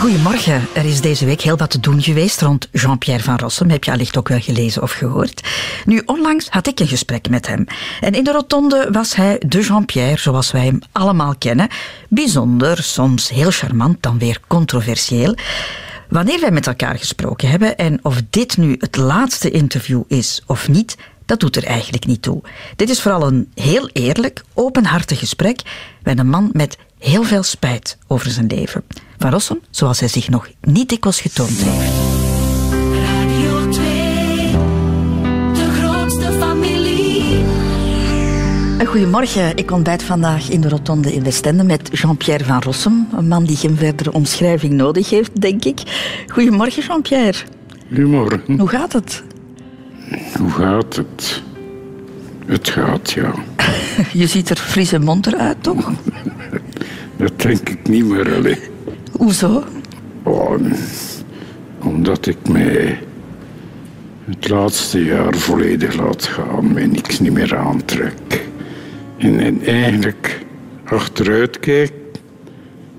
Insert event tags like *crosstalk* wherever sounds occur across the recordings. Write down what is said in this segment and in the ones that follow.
goedemorgen. Er is deze week heel wat te doen geweest rond Jean-Pierre van Rossum. Heb je allicht ook wel gelezen of gehoord. Nu, onlangs had ik een gesprek met hem. En in de rotonde was hij de Jean-Pierre zoals wij hem allemaal kennen. Bijzonder, soms heel charmant, dan weer controversieel. Wanneer wij met elkaar gesproken hebben en of dit nu het laatste interview is of niet, dat doet er eigenlijk niet toe. Dit is vooral een heel eerlijk, openhartig gesprek met een man met heel veel spijt over zijn leven. Van Rossum, zoals hij zich nog niet dikwijls getoond heeft. Radio 2, de grootste familie. Goedemorgen, ik ontbijt vandaag in de Rotonde in Westende met Jean-Pierre van Rossum, een man die geen verdere omschrijving nodig heeft, denk ik. Goedemorgen, Jean-Pierre. Goedemorgen. Hoe gaat het? Hoe gaat het? Het gaat, ja. *laughs* Je ziet er fris en monter uit, toch? *laughs* Dat denk ik niet meer alleen. Hoezo? Omdat ik mij het laatste jaar volledig laat gaan, mij niks niet meer aantrek. En, en eigenlijk achteruit kijk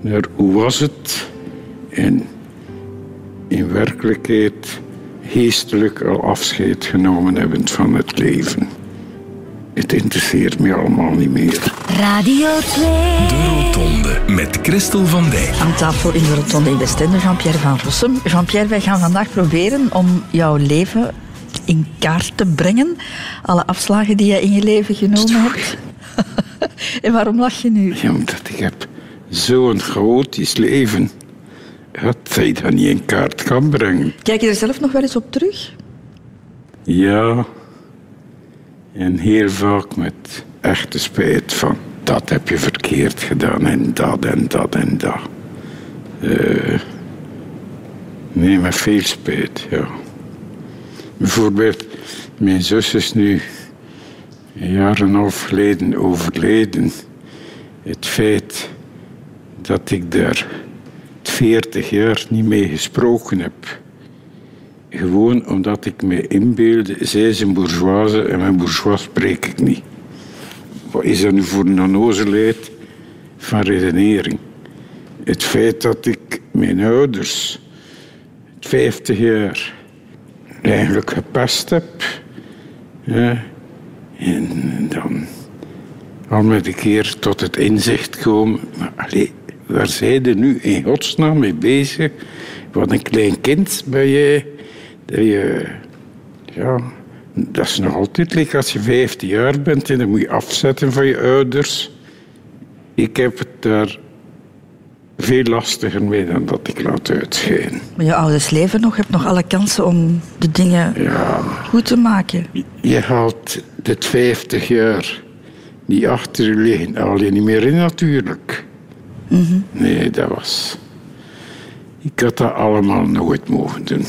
naar hoe was het en in werkelijkheid geestelijk al afscheid genomen hebben van het leven. Het interesseert me allemaal niet meer. Radio 2. De Rotonde met Christel van Dijk. Aan tafel in de Rotonde in Westende, Jean-Pierre van Rossum. Jean-Pierre, wij gaan vandaag proberen om jouw leven in kaart te brengen. Alle afslagen die je in je leven genomen hebt. *laughs* en waarom lach je nu? Ja, omdat ik heb zo'n chaotisch leven. Dat je dat niet in kaart kan brengen. Kijk je er zelf nog wel eens op terug? Ja. En heel vaak met echte spijt van... Dat heb je verkeerd gedaan en dat en dat en dat. Eh, nee, met veel spijt, ja. Bijvoorbeeld, mijn zus is nu een jaar en een half geleden overleden. Het feit dat ik daar 40 jaar niet mee gesproken heb. Gewoon omdat ik me inbeelde, zij is een bourgeoise en mijn bourgeois spreek ik niet. Wat is dat nu voor een onnozelheid van redenering? Het feit dat ik mijn ouders 50 jaar eigenlijk gepest heb. En dan al met een keer tot het inzicht komen. Maar waar zijn je nu in godsnaam mee bezig? Wat een klein kind ben jij. Dat je... Ja, dat is nog altijd like als je 15 jaar bent en dan moet je afzetten van je ouders. Ik heb het daar veel lastiger mee dan dat ik laat uitschijnen. Maar je ouders leven nog, je hebt nog alle kansen om de dingen Ja, goed te maken. je haalt dit 50 jaar die achter je liggen, haal je niet meer in natuurlijk. Nee, dat was... Ik had dat allemaal nooit mogen doen.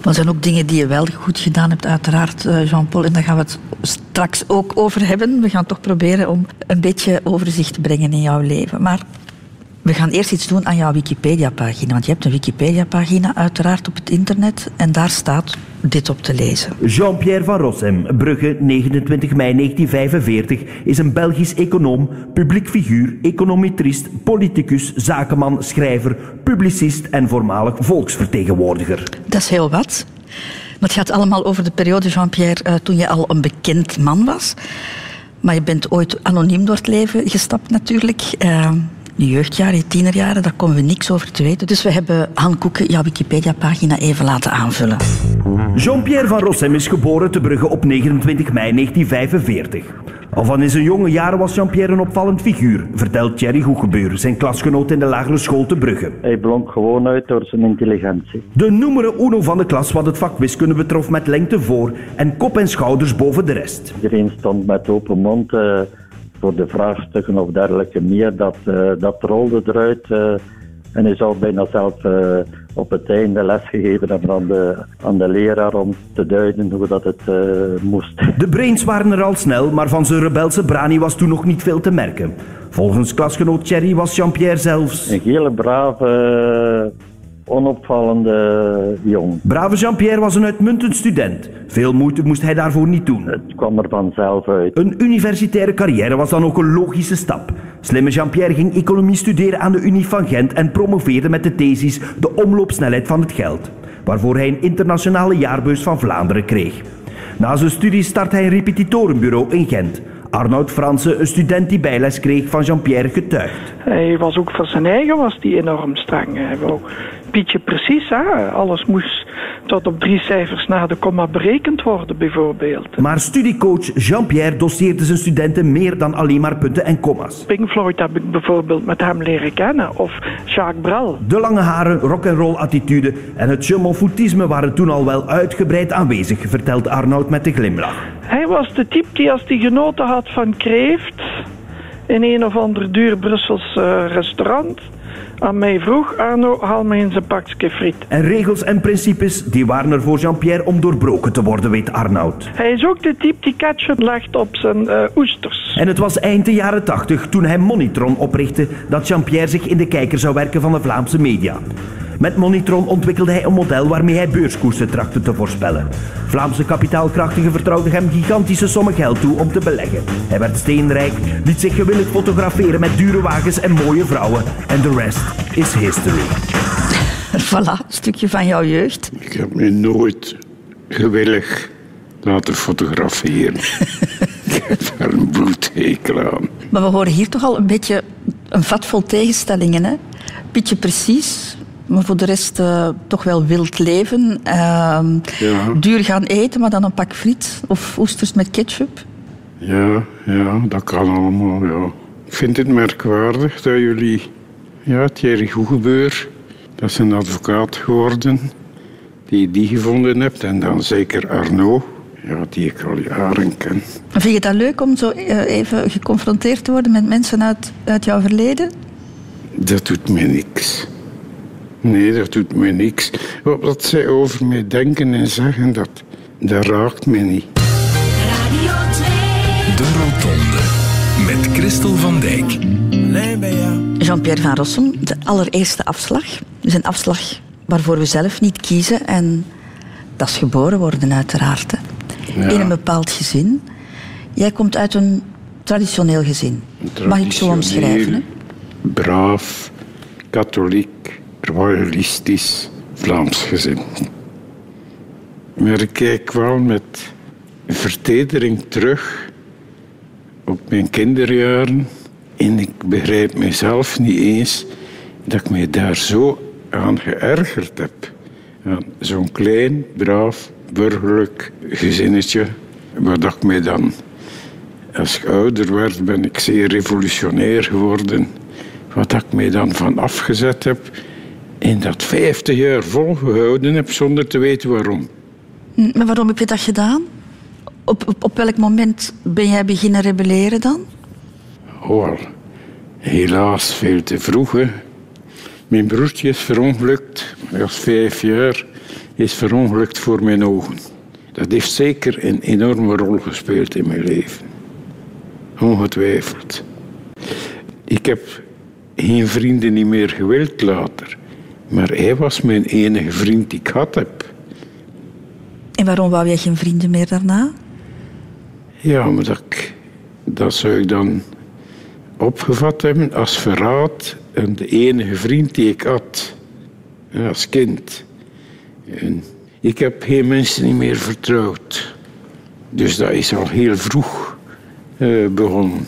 Maar er zijn ook dingen die je wel goed gedaan hebt, uiteraard, eh, Jean-Paul. En daar gaan we het straks ook over hebben. We gaan toch proberen om een beetje overzicht te brengen in jouw leven. Maar we gaan eerst iets doen aan jouw Wikipedia-pagina. Want je hebt een Wikipedia-pagina uiteraard op het internet. En daar staat dit op te lezen. Jean-Pierre van Rossem, Brugge, 29 mei 1945, is een Belgisch econoom, publiek figuur, econometrist, politicus, zakenman, schrijver, publicist en voormalig volksvertegenwoordiger. Dat is heel wat. Maar het gaat allemaal over de periode, Jean-Pierre, eh, toen je al een bekend man was. Maar je bent ooit anoniem door het leven gestapt natuurlijk. Eh, je jeugdjaren, je tienerjaren, daar komen we niks over te weten. Dus we hebben Han Koeken jouw Wikipedia-pagina even laten aanvullen. Jean-Pierre van Rossem is geboren te Brugge op 29 mei 1945. Al van in zijn jonge jaren was Jean-Pierre een opvallend figuur, vertelt Thierry Goegebeur, zijn klasgenoot in de lagere school te Brugge. Hij blonk gewoon uit door zijn intelligentie. De numero uno van de klas wat het vak wiskunde betrof met lengte voor en kop en schouders boven de rest. Iedereen stond met open mond eh, voor de vraagstukken of dergelijke meer. Dat, eh, dat rolde eruit. eh, en hij zou bijna zelf eh, op het einde lesgegeven hebben aan de, aan de leraar om te duiden hoe dat het moest. De brains waren er al snel, maar van zijn rebelse brani was toen nog niet veel te merken. Volgens klasgenoot Thierry was Jean-Pierre zelfs... Een hele brave, onopvallende jong. Brave Jean-Pierre was een uitmuntend student. Veel moeite moest hij daarvoor niet doen. Het kwam er vanzelf uit. Een universitaire carrière was dan ook een logische stap. Slimme Jean-Pierre ging economie studeren aan de Unie van Gent en promoveerde met de thesis De omloopsnelheid van het geld, waarvoor hij een internationale jaarbeurs van Vlaanderen kreeg. Na zijn studie start hij een repetitorenbureau in Gent. Arnoud Franse, een student die bijles kreeg van Jean-Pierre, getuigt. Hij was ook voor zijn eigen was die enorm streng. Hij wou Pietje precies, hè? alles moest tot op drie cijfers na de komma berekend worden bijvoorbeeld. Maar studiecoach Jean-Pierre doseerde zijn studenten meer dan alleen maar punten en komma's. Pink Floyd heb ik bijvoorbeeld met hem leren kennen, of Jacques Brel. De lange haren, rock'n'roll attitude en het je m'en waren toen al wel uitgebreid aanwezig, vertelt Arnoud met een glimlach. Hij was de type die als hij genoten had van kreeft in een of ander duur Brussels eh, restaurant aan mij vroeg, Arno, haal me eens een pakje friet. En regels en principes, die waren er voor Jean-Pierre om doorbroken te worden, weet Arnoud. Hij is ook de type die ketchup legt op zijn eh, oesters. En het was eind de jaren 80 toen hij Monitron oprichtte dat Jean-Pierre zich in de kijker zou werken van de Vlaamse media. Met Monitron ontwikkelde hij een model waarmee hij beurskoersen trachtte te voorspellen. Vlaamse kapitaalkrachtigen vertrouwden hem gigantische sommen geld toe om te beleggen. Hij werd steenrijk, liet zich gewillig fotograferen met dure wagens en mooie vrouwen. En de rest is history. Voilà, een stukje van jouw jeugd. Ik heb me nooit gewillig laten fotograferen. ik *laughs* heb daar een bloedhekel aan. Maar we horen hier toch al een beetje een vat vol tegenstellingen. Hè? Pietje precies, maar voor de rest eh, toch wel wild leven. Ehm, Ja. Duur gaan eten, maar dan een pak friet of oesters met ketchup. Ja, ja, dat kan allemaal, ja. Ik vind het merkwaardig dat jullie... Ja, Thierry Goegebeur, dat is een advocaat geworden, die je die gevonden hebt. En dan zeker Arnaud, ja, die ik al jaren ken. Vind je dat leuk om zo eh, even geconfronteerd te worden met mensen uit, uit jouw verleden? Dat doet me niks. Nee, dat doet me niks. Wat, wat zij over mij denken en zeggen, dat, dat raakt me niet. Radio 2. De Rotonde. Met Christel van Dijk. Jean-Pierre van Rossum, de allereerste afslag. Dus een afslag waarvoor we zelf niet kiezen. En dat is geboren worden, uiteraard. Hè. Ja. In een bepaald gezin. Jij komt uit een traditioneel gezin. Mag ik zo omschrijven? Hè? Braaf, katholiek, royalistisch, Vlaams gezin. Maar ik kijk wel met vertedering terug op mijn kinderjaren. En ik begrijp mezelf niet eens dat ik mij daar zo aan geërgerd heb. Zo'n klein, braaf, burgerlijk gezinnetje. Waar ik mij dan als ik ouder werd, ben ik zeer revolutionair geworden. Wat ik mij dan van afgezet heb. En dat 50 jaar volgehouden heb zonder te weten waarom. Hm, Maar waarom heb je dat gedaan? Op, op, op welk moment ben jij beginnen rebelleren dan? Oh, helaas veel te vroeg. Hè. Mijn broertje is verongelukt. Hij was vijf jaar. Is verongelukt voor mijn ogen. Dat heeft zeker een enorme rol gespeeld in mijn leven. Ongetwijfeld. Ik heb geen vrienden niet meer gewild later. Maar hij was mijn enige vriend die ik had heb. En waarom wou jij geen vrienden meer daarna? Ja, maar dat, dat zou ik dan opgevat hebben als verraad aan de enige vriend die ik had als kind. En ik heb geen mensen niet meer vertrouwd. Dus dat is al heel vroeg eh, begonnen.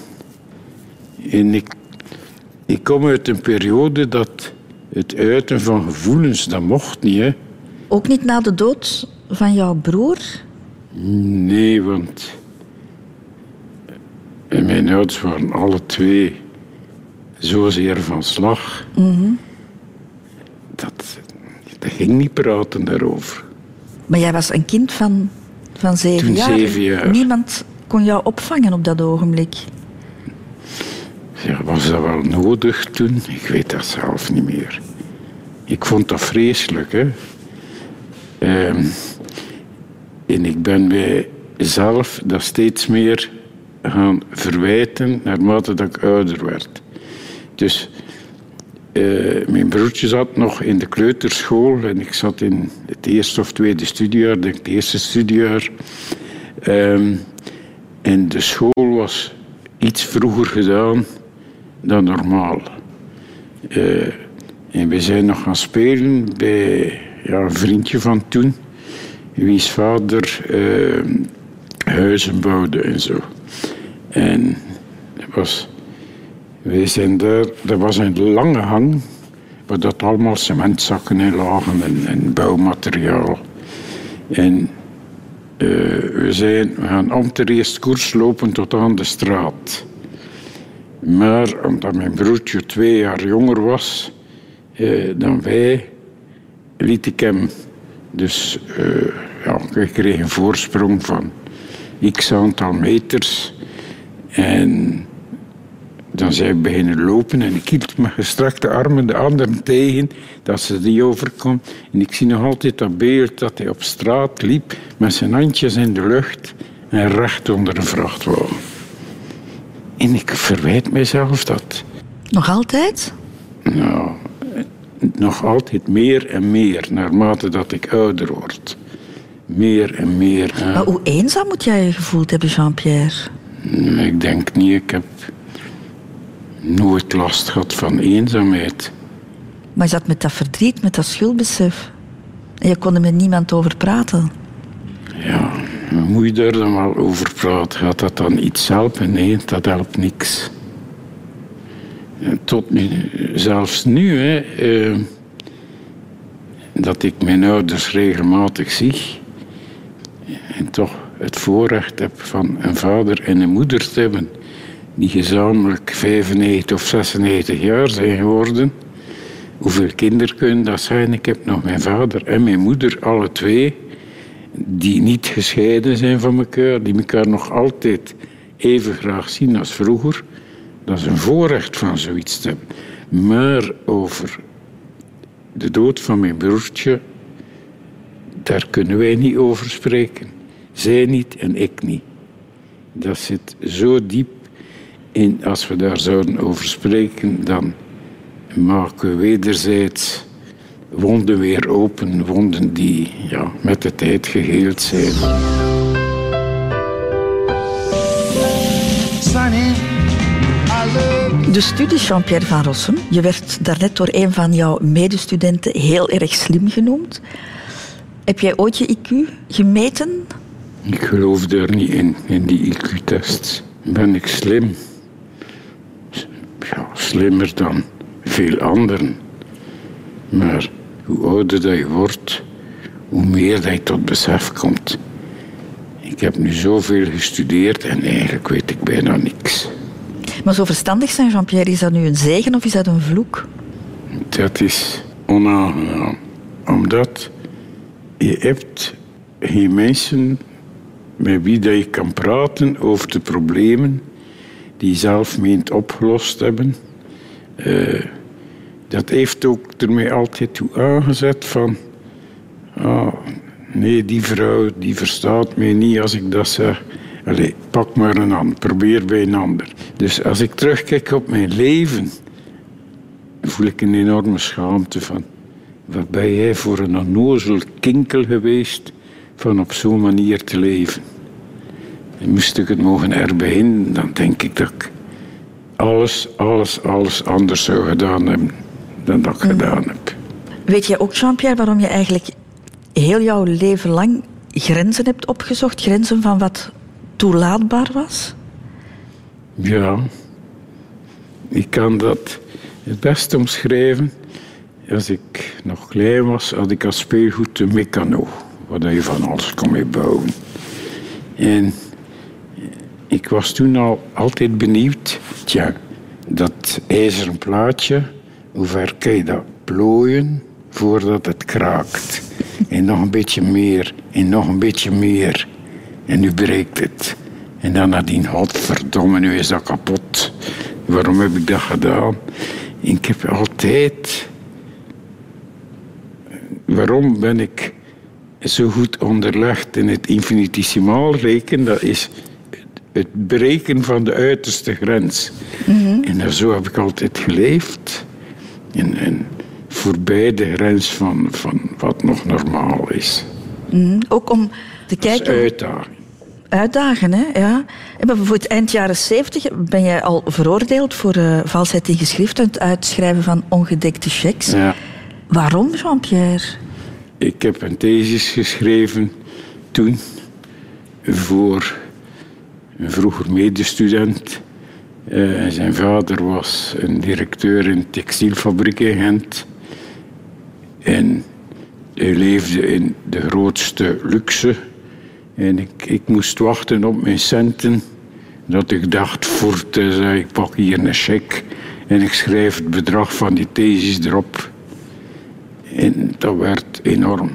En ik, ik kom uit een periode dat het uiten van gevoelens, dat mocht niet. Hè. Ook niet na de dood van jouw broer? Nee, want mijn ouders waren alle twee zozeer van slag. Dat, dat ging niet praten daarover. Maar jij was een kind van, van zeven Toen jaar. zeven jaar. Niemand kon jou opvangen op dat ogenblik. Ja, was dat wel nodig toen? Ik weet dat zelf niet meer. Ik vond dat vreselijk, hè. Ehm, en ik ben mij zelf dat steeds meer gaan verwijten naarmate dat ik ouder werd. Dus eh, mijn broertje zat nog in de kleuterschool en ik zat in het eerste of tweede studiejaar, denk ik het eerste studiejaar. Ehm, en de school was iets vroeger gedaan dan normaal. Eh, en we zijn nog gaan spelen bij ja, een vriendje van toen, wiens vader eh, huizen bouwde en zo. En dat was, wij zijn daar, dat was een lange hang, waar dat allemaal cementzakken in lagen en, en bouwmateriaal. En eh, we, zijn, we gaan om te eerst koers lopen tot aan de straat. Maar omdat mijn broertje twee jaar jonger was eh, dan wij, liet ik hem. Dus eh, ja, ik kreeg een voorsprong van x aantal meters. En dan zijn we beginnen lopen en ik hield met gestrekte armen de anderen tegen dat ze die overkwam. En ik zie nog altijd dat beeld dat hij op straat liep met zijn handjes in de lucht en recht onder een vrachtwagen. En ik verwijt mezelf dat. Nog altijd? Nou, nog altijd meer en meer naarmate dat ik ouder word. Meer en meer. Maar hoe eenzaam moet jij je gevoeld hebben, Jean-Pierre? Ik denk niet, ik heb nooit last gehad van eenzaamheid. Maar je zat met dat verdriet, met dat schuldbesef. En je kon er met niemand over praten. Ja, moet je daar dan wel over praten? Gaat dat dan iets helpen? Nee, dat helpt niks. Tot nu, zelfs nu, hè, eh, dat ik mijn ouders regelmatig zie en toch het voorrecht heb van een vader en een moeder te hebben die gezamenlijk 95 of 96 jaar zijn geworden. Hoeveel kinderen kunnen dat zijn? Ik heb nog mijn vader en mijn moeder, alle twee, die niet gescheiden zijn van elkaar, die elkaar nog altijd even graag zien als vroeger. Dat is een voorrecht van zoiets. Maar over de dood van mijn broertje, daar kunnen wij niet over spreken. Zij niet en ik niet. Dat zit zo diep in, als we daar zouden over spreken, dan maken we wederzijds wonden weer open, wonden die ja, met de tijd geheeld zijn. De studie Jean-Pierre van Rossum. Je werd daarnet door een van jouw medestudenten heel erg slim genoemd. Heb jij ooit je IQ gemeten? Ik geloof daar niet in, in die IQ-test. Ben ik slim? Ja, slimmer dan veel anderen. Maar hoe ouder dat je wordt, hoe meer dat je tot besef komt. Ik heb nu zoveel gestudeerd en eigenlijk weet ik bijna niks. Maar zo verstandig zijn, Jean-Pierre, is dat nu een zegen of is dat een vloek? Dat is onaangenaam. Omdat je hebt geen mensen met wie dat je kan praten over de problemen die je zelf meent opgelost hebben. Eh, dat heeft ook ermee altijd toe aangezet van... ah, nee, die vrouw die verstaat mij niet als ik dat zeg. Allee, pak maar een ander, probeer bij een ander. Dus als ik terugkijk op mijn leven, voel ik een enorme schaamte van. Wat ben jij voor een onnozel kinkel geweest van op zo'n manier te leven? En moest ik het mogen erbij dan denk ik dat ik alles, alles, alles anders zou gedaan hebben dan dat ik gedaan heb. Weet jij ook, Jean-Pierre, waarom je eigenlijk heel jouw leven lang grenzen hebt opgezocht? Grenzen van wat toelaatbaar was? Ja, ik kan dat het best omschrijven. Als ik nog klein was, had ik als speelgoed een mecano, waar je van alles kon mee bouwen. En ik was toen al altijd benieuwd, tja, dat ijzeren plaatje, hoe ver kan je dat plooien voordat het kraakt? En nog een beetje meer, en nog een beetje meer. En nu breekt het. En dan nadien, godverdomme, nu is dat kapot. Waarom heb ik dat gedaan? En ik heb altijd... Waarom ben ik zo goed onderlegd in het infinitesimaal rekenen? Dat is het breken van de uiterste grens. En zo heb ik altijd geleefd. En, en voorbij de grens van, van wat nog normaal is. Mhm. Ook om te Dat is kijken... uitdaging. Uitdagen, hè? Ja. En bijvoorbeeld eind jaren 70 ben jij al veroordeeld voor eh, valsheid in geschrift en het uitschrijven van ongedekte checks. Ja. Waarom, Jean-Pierre? Ik heb een thesis geschreven toen voor een vroeger medestudent. Eh, zijn vader was een directeur in een textielfabriek in Gent. En hij leefde in de grootste luxe. En ik, ik moest wachten op mijn centen. Dat ik dacht, voort, eh, zei ik pak hier een cheque. En ik schrijf het bedrag van die thesis erop. En dat werd enorm.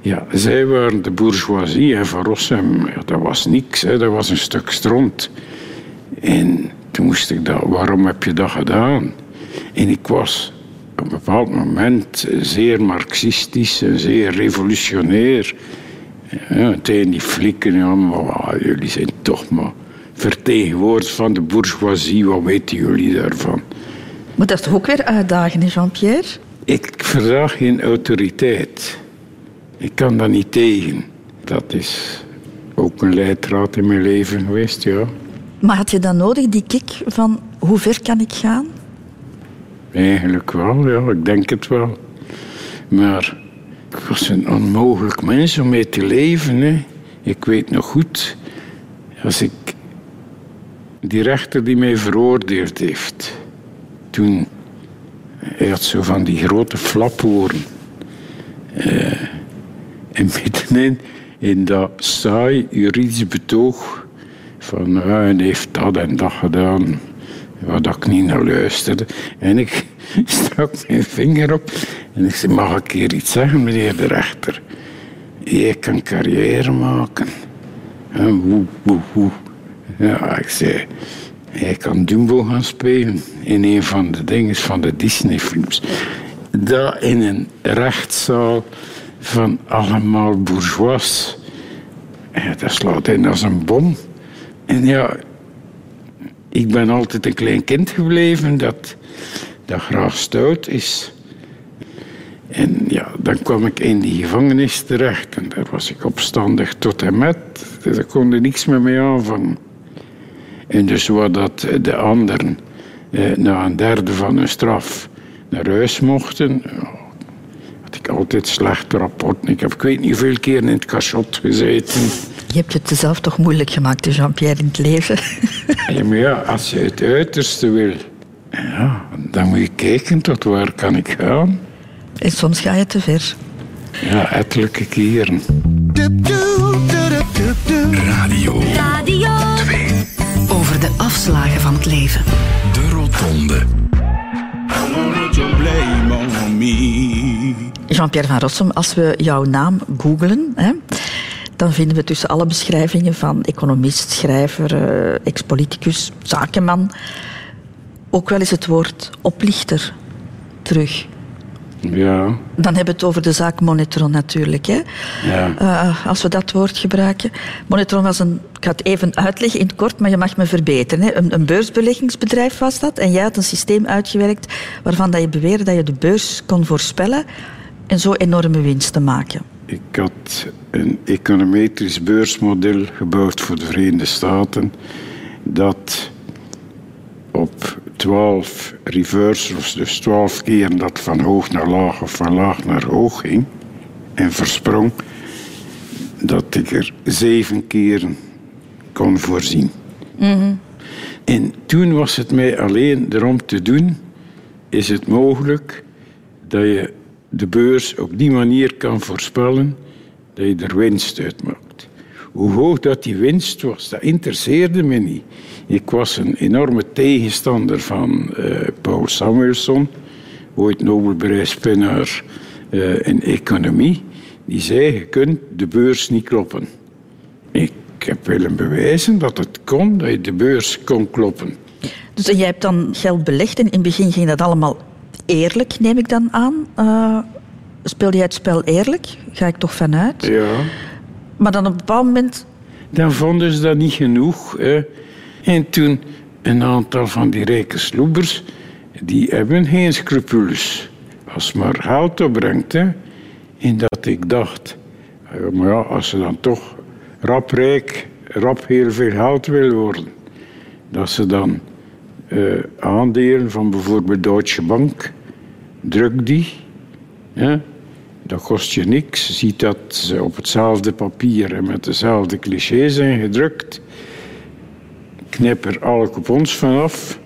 Ja, zij waren de bourgeoisie en van Rossum, dat was niks, hè, dat was een stuk stront. En toen moest ik dat, waarom heb je dat gedaan? En ik was op een bepaald moment zeer marxistisch en zeer revolutionair. Ja, tegen die flikken, ja, maar ah, jullie zijn toch maar vertegenwoordigers van de bourgeoisie, wat weten jullie daarvan? Maar dat is toch ook weer uitdagen, Jean-Pierre? Ik verdraag geen autoriteit. Ik kan daar niet tegen. Dat is ook een leidraad in mijn leven geweest, ja. Maar had je dan nodig, die kick van hoe ver kan ik gaan? Eigenlijk wel, ja, ik denk het wel. Maar ik was een onmogelijk mens om mee te leven. Hè. Ik weet nog goed, als ik die rechter die mij veroordeeld heeft, toen hij had zo van die grote flaporen. Eh, en middenin in dat saai juridisch betoog van ah, hij heeft dat en dat gedaan, dat ik niet naar luisterde. En ik *laughs* stak mijn vinger op en ik zei, mag ik hier iets zeggen, meneer de rechter? Je kan carrière maken. En woe, woe, woe. Ja, ik zei, hij kan Dumbo gaan spelen in een van de dingen van de Disney-films. Dat in een rechtszaal van allemaal bourgeois. Ja, dat slaat in als een bom. En ja, ik ben altijd een klein kind gebleven dat, dat graag stout is. En ja, dan kwam ik in die gevangenis terecht en daar was ik opstandig tot en met. Dus daar kon er niks meer mee aanvangen. En dus dat de anderen eh, na een derde van hun straf naar huis mochten, had ik altijd slechte rapporten. Ik heb ik weet niet hoeveel keer in het cachot gezeten. Je hebt het jezelf toch moeilijk gemaakt, Jean-Pierre, in het leven. *laughs* Ja, maar ja, als je het uiterste wil, ja, dan moet je kijken tot waar kan ik gaan. En soms ga je te ver. Ja, ettelijke keren. Radio Radio 2. Over de afslagen van het leven. De Rotonde. Jean-Pierre van Rossum, als we jouw naam googlen, hè, dan vinden we tussen alle beschrijvingen van economist, schrijver, eh, ex-politicus, zakenman, ook wel eens het woord oplichter terug. Ja, Dan hebben we het over de zaak Monetron natuurlijk. Hè? ja. Eh, als we dat woord gebruiken. Monetron was een, ik ga het even uitleggen in het kort, maar je mag me verbeteren. Hè? Een, een beursbeleggingsbedrijf was dat. En jij had een systeem uitgewerkt waarvan dat je beweerde dat je de beurs kon voorspellen en zo enorme winsten maken. Ik had een econometrisch beursmodel gebouwd voor de Verenigde Staten. Dat op 12 reversals, dus 12 keer dat van hoog naar laag of van laag naar hoog ging en versprong, dat ik er zeven keren kon voorzien. En toen was het mij alleen erom te doen, is het mogelijk dat je de beurs op die manier kan voorspellen dat je er winst uit maakt. Hoe hoog dat die winst was, dat interesseerde me niet. Ik was een enorme tegenstander van eh, Paul Samuelson, ooit Nobelprijswinnaar eh, in economie. Die zei, je kunt de beurs niet kloppen. Ik heb willen bewijzen dat het kon, dat je de beurs kon kloppen. Dus jij hebt dan geld belegd en in het begin ging dat allemaal eerlijk, neem ik dan aan. Eh speelde jij het spel eerlijk? Ga ik toch vanuit. Ja. Maar dan op een bepaald moment Dan vonden ze dat niet genoeg. Hè. En toen een aantal van die rijke sloebers die hebben geen scrupules. Als het maar geld opbrengt. Hè. En dat ik dacht, ja, maar ja, als ze dan toch rap rijk, rap heel veel geld wil worden, dat ze dan eh, aandelen van bijvoorbeeld Deutsche Bank, druk die. Hè. Dat kost je niks. Ziet dat ze op hetzelfde papier en met dezelfde clichés zijn gedrukt. Knip er alle coupons vanaf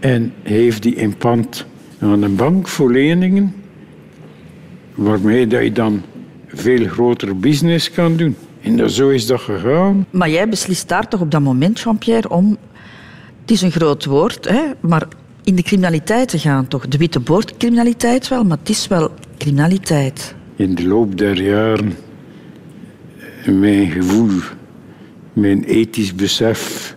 en heeft die in pand aan een bank voor leningen, waarmee dat je dan veel groter business kan doen. En zo is dat gegaan. Maar jij beslist daar toch op dat moment, Jean-Pierre, om... Het is een groot woord, hè, maar in de criminaliteit te gaan, toch? De witte boordcriminaliteit wel, maar het is wel criminaliteit. In de loop der jaren, mijn gevoel, mijn ethisch besef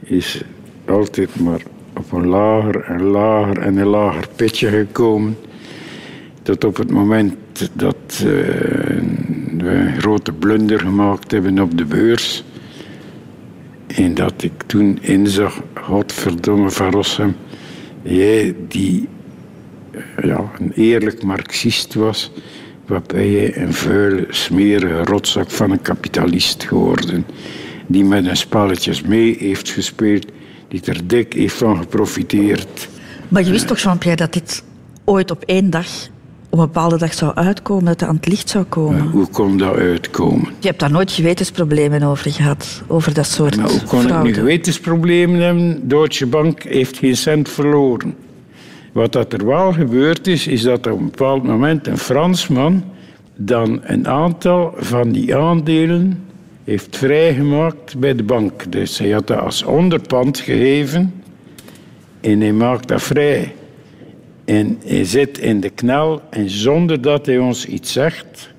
is altijd maar op een lager en lager en een lager pitje gekomen. Tot op het moment dat eh, we een grote blunder gemaakt hebben op de beurs. En dat ik toen inzag, godverdomme Van Rossum, jij die eh, ja, een eerlijk marxist was, wat ben je een vuile, smerige rotzak van een kapitalist geworden. Die met een spelletjes mee heeft gespeeld, die er dik heeft van geprofiteerd. Maar je wist toch, Jean-Pierre, dat dit ooit op één dag, op een bepaalde dag zou uitkomen, dat het aan het licht zou komen? Hoe kon dat uitkomen? Je hebt daar nooit gewetensproblemen over gehad, over dat soort Maar hoe kon ik nu gewetensproblemen hebben? Deutsche Bank heeft geen cent verloren. Wat dat er wel gebeurd is, is dat op een bepaald moment een Fransman dan een aantal van die aandelen heeft vrijgemaakt bij de bank. Dus hij had dat als onderpand gegeven en hij maakt dat vrij. En hij zit in de knel en zonder dat hij ons iets zegt.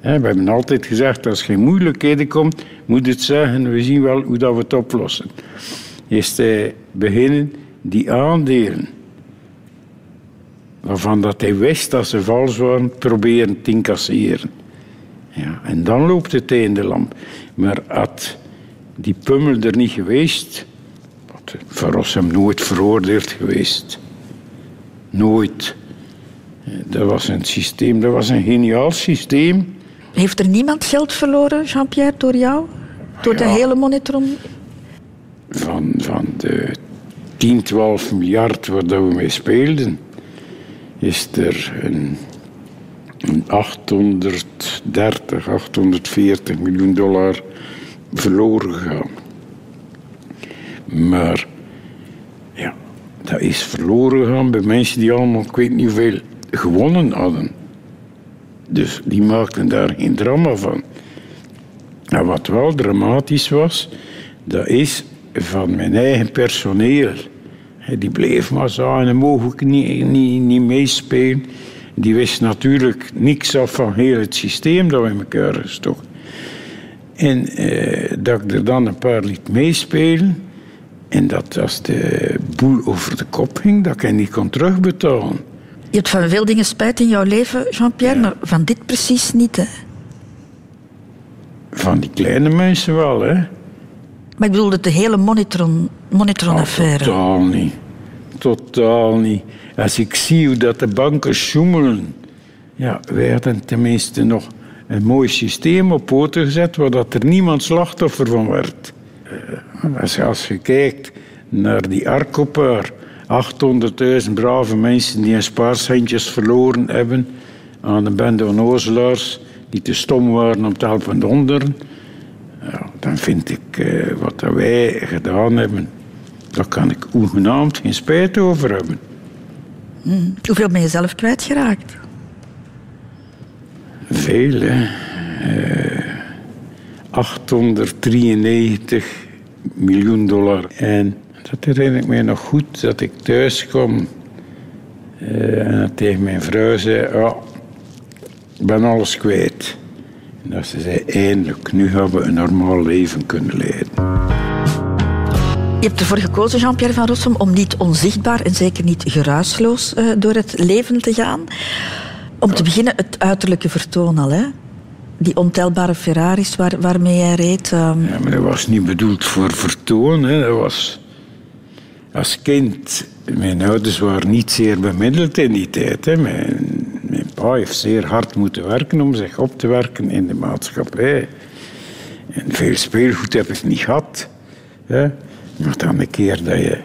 We hebben altijd gezegd, als er geen moeilijkheden komt, moet het zeggen, we zien wel hoe dat we het oplossen. Is hij beginnen die aandelen, waarvan dat hij wist dat ze vals waren, proberen te incasseren. Ja, en dan loopt het in de lamp. Maar had die pummel er niet geweest, Van Rossum nooit veroordeeld geweest. Nooit. Eh, Dat was een systeem, dat was een geniaal systeem. Heeft er niemand geld verloren, Jean-Pierre, door jou? Door de hele monitoron? van, van de 10, 12 miljard waar dat we mee speelden, is er een, een 830, 840 miljoen dollar verloren gegaan. Maar dat is verloren gegaan bij mensen die allemaal, ik weet niet hoeveel, gewonnen hadden. Dus die maakten daar geen drama van. En wat wel dramatisch was, dat is van mijn eigen personeel. Die bleef maar zo en mogelijk niet, niet, niet meespelen. Die wist natuurlijk niks af van heel het systeem dat we in elkaar gestoken. En eh, dat ik er dan een paar liet meespelen. En dat als de boel over de kop ging, dat ik hen niet kon terugbetalen. Je hebt van veel dingen spijt in jouw leven, Jean-Pierre, maar van dit precies niet. Hè? Van die kleine mensen wel, hè. Maar ik bedoelde de hele monitoron- monitoron-affaire. Totaal niet. Totaal niet. Als ik zie hoe dat de banken sjoemelen. Ja, wij hadden tenminste nog een mooi systeem op poten gezet waar dat er niemand slachtoffer van werd. Eh, Als, als je kijkt naar die Arkopaar, 800.000 brave mensen die een spaarcentjes verloren hebben aan een bende onnozelaars die te stom waren om te helpen donderen. Ja, dan vind ik eh, wat dat wij gedaan hebben, daar kan ik hoegenaamd geen spijt over hebben. Hoeveel ben je zelf kwijtgeraakt? Veel, hè. Eh, 893 miljoen dollar. En dat herinner ik mij nog goed, dat ik thuis kwam eh, en tegen mijn vrouw zei, ja, ik ben alles kwijt. En dat ze zei, eindelijk, nu gaan we een normaal leven kunnen leiden. Je hebt ervoor gekozen, Jean-Pierre van Rossum, om niet onzichtbaar en zeker niet geruisloos eh, door het leven te gaan. Om te beginnen het uiterlijke vertoon al, hè? Die ontelbare Ferraris waar, waarmee jij reed. ehm, Ja, maar dat was niet bedoeld voor vertoon. Hè. Dat was als kind, mijn ouders waren niet zeer bemiddeld in die tijd. Hè. Mijn, pa heeft zeer hard moeten werken om zich op te werken in de maatschappij. En veel speelgoed heb ik niet gehad. Maar dan een keer dat je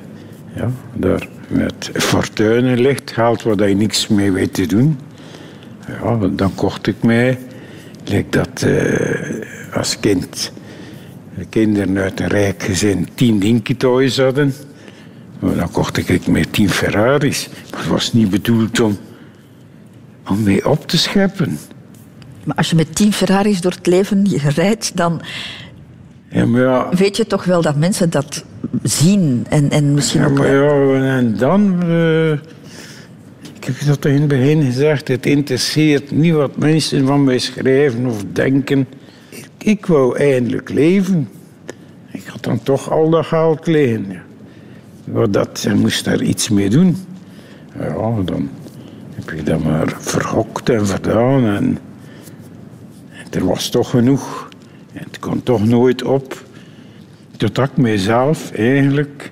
ja, daar met fortuinen ligt, haalt waar je niks mee weet te doen. Ja, dan kocht ik mij, lijkt dat eh, als kind, de kinderen uit een rijk gezin tien Dinky Toys hadden. Maar dan kocht ik mij tien Ferraris. Maar het was niet bedoeld om, om mee op te scheppen. Maar als je met tien Ferraris door het leven rijdt, dan Ja, maar ja, weet je toch wel dat mensen dat zien. En, en misschien Ja, ook... maar ja, en dan... eh, ik heb dat in het begin gezegd. Het interesseert niet wat mensen van mij schrijven of denken. Ik, ik wou eindelijk leven. Ik had dan toch al dat geld liggen. Maar dat, moest daar iets mee doen. Ja, dan heb je dat maar verhokt en verdaan. En, en er was toch genoeg. En het kon toch nooit op. Totdat ik mijzelf eigenlijk,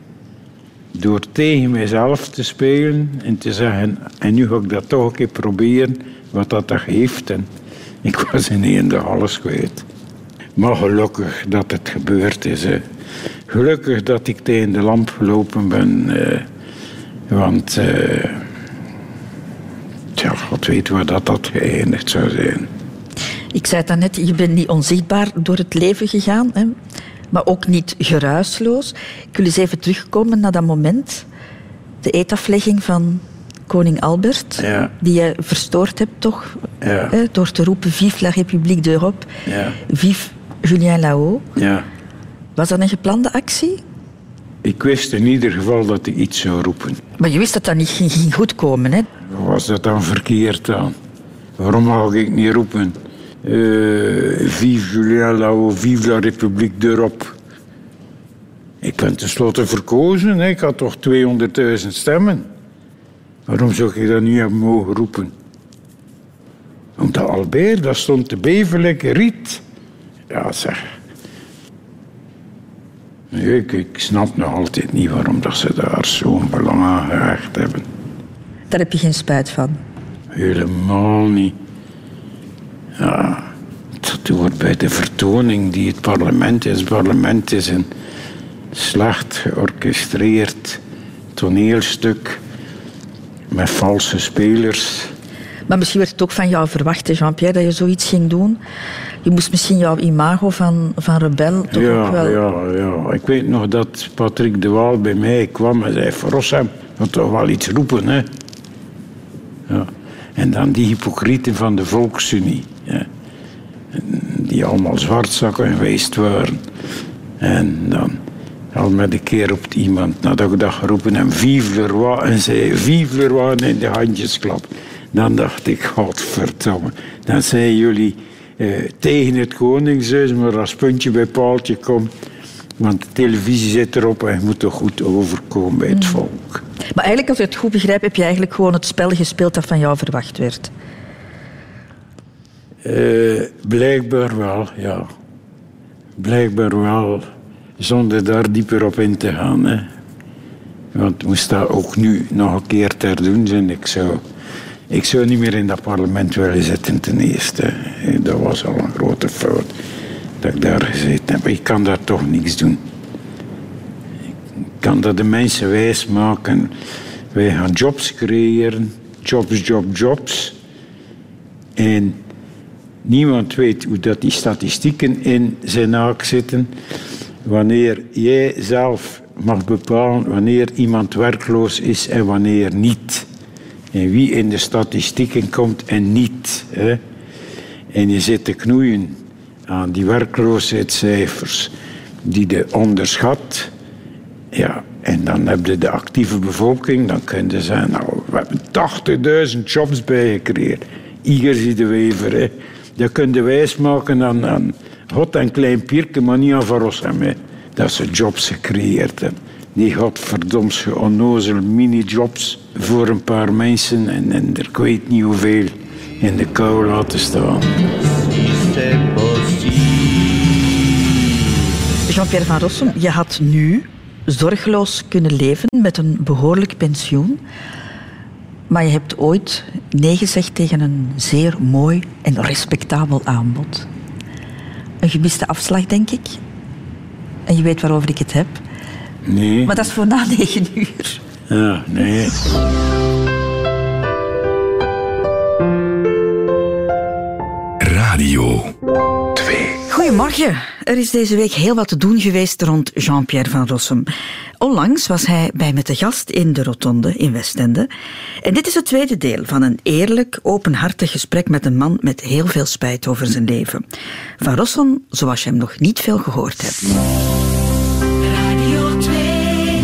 door tegen mijzelf te spelen en te zeggen, en nu ga ik dat toch een keer proberen, wat dat, dat geeft. En ik *laughs* was in één dag alles kwijt. Maar gelukkig dat het gebeurd is. Hè. Gelukkig dat ik tegen de lamp gelopen ben. eh, want, eh ja, God weet waar dat, dat geëindigd zou zijn. Ik zei het net, je bent niet onzichtbaar door het leven gegaan, hè? Maar ook niet geruisloos. Ik wil eens even terugkomen naar dat moment, de eetaflegging van koning Albert, Ja. die je verstoord hebt toch, Ja. hè, door te roepen Vive la République d'Europe, Ja. Vive Julien Lao. Ja. Was dat een geplande actie? Ik wist in ieder geval dat ik iets zou roepen. Maar je wist dat dat niet ging, ging goedkomen, hè? Was dat dan verkeerd dan? Waarom mag ik niet roepen? Eh, vive Julien Lao, vive la République d'Europe. Ik ben tenslotte verkozen, ik had toch 200.000 stemmen. Waarom zou ik dat niet hebben mogen roepen? Omdat Albert, dat stond te bevelen, riet. Ja, zeg. Ik, ik snap nog altijd niet waarom dat ze daar zo'n belang aan gehecht hebben. Daar heb je geen spijt van. Helemaal niet. Ja, dat hoort bij de vertoning die het parlement is. Het parlement is een slecht georchestreerd toneelstuk met valse spelers. Maar misschien werd het ook van jou verwacht, Jean-Pierre, dat je zoiets ging doen. Je moest misschien jouw imago van, van rebel toch ja, ook wel... ja, ja. Ik weet nog dat Patrick de Waal bij mij kwam en zei: Rossem, moet toch wel iets roepen, hè? Ja. En dan die hypocrieten van de Volksunie, ja. Die allemaal zwartzakken geweest waren. En dan al met een keer op iemand nadat ik dat geroepen en vive le en zei vive le in de handjes klap. Dan dacht ik, godverdomme. Dan zijn jullie eh, tegen het koningshuis, maar als puntje bij paaltje komt. Want de televisie zit erop en je moet toch goed overkomen bij het volk. Maar eigenlijk, als ik het goed begrijp, heb je eigenlijk gewoon het spel gespeeld dat van jou verwacht werd. Eh, blijkbaar wel, ja. Blijkbaar wel, zonder daar dieper op in te gaan. Hè. Want moest dat ook nu nog een keer ter doen zijn. Ik zou, ik zou niet meer in dat parlement willen zitten ten eerste. Eh, Dat was al een grote fout dat ik daar gezeten heb. Ik kan daar toch niks doen. Ik kan dat de mensen wijs maken. Wij gaan jobs creëren. Jobs, job, jobs. En niemand weet hoe dat die statistieken in zijn haak zitten. Wanneer jij zelf mag bepalen wanneer iemand werkloos is en wanneer niet. En wie in de statistieken komt en niet. Hè. En je zit te knoeien aan die werkloosheidscijfers die je onderschat. Ja, en dan heb je de actieve bevolking, dan kun je zeggen, nou, we hebben 80.000 jobs bijgecreëerd. Zie de wever, hè. Dat kun je wijsmaken aan, aan God en Klein Pierke, maar niet aan Van Rossum. Dat ze jobs gecreëerd hebben. Die godverdomse onnozel mini-jobs voor een paar mensen en, en er weet niet hoeveel in de kou laten staan. Jean-Pierre van Rossum, je had nu zorgeloos kunnen leven met een behoorlijk pensioen. Maar je hebt ooit nee gezegd tegen een zeer mooi en respectabel aanbod. Een gemiste afslag, denk ik. En je weet waarover ik het heb. Nee. Maar dat is voor na negen uur. Ja, nee. Radio 2. Goedemorgen. Er is deze week heel wat te doen geweest rond Jean-Pierre van Rossum. Onlangs was hij bij me te gast in de Rotonde in Westende. En dit is het tweede deel van een eerlijk, openhartig gesprek met een man met heel veel spijt over zijn leven. Van Rossum zoals je hem nog niet veel gehoord hebt. Radio 2,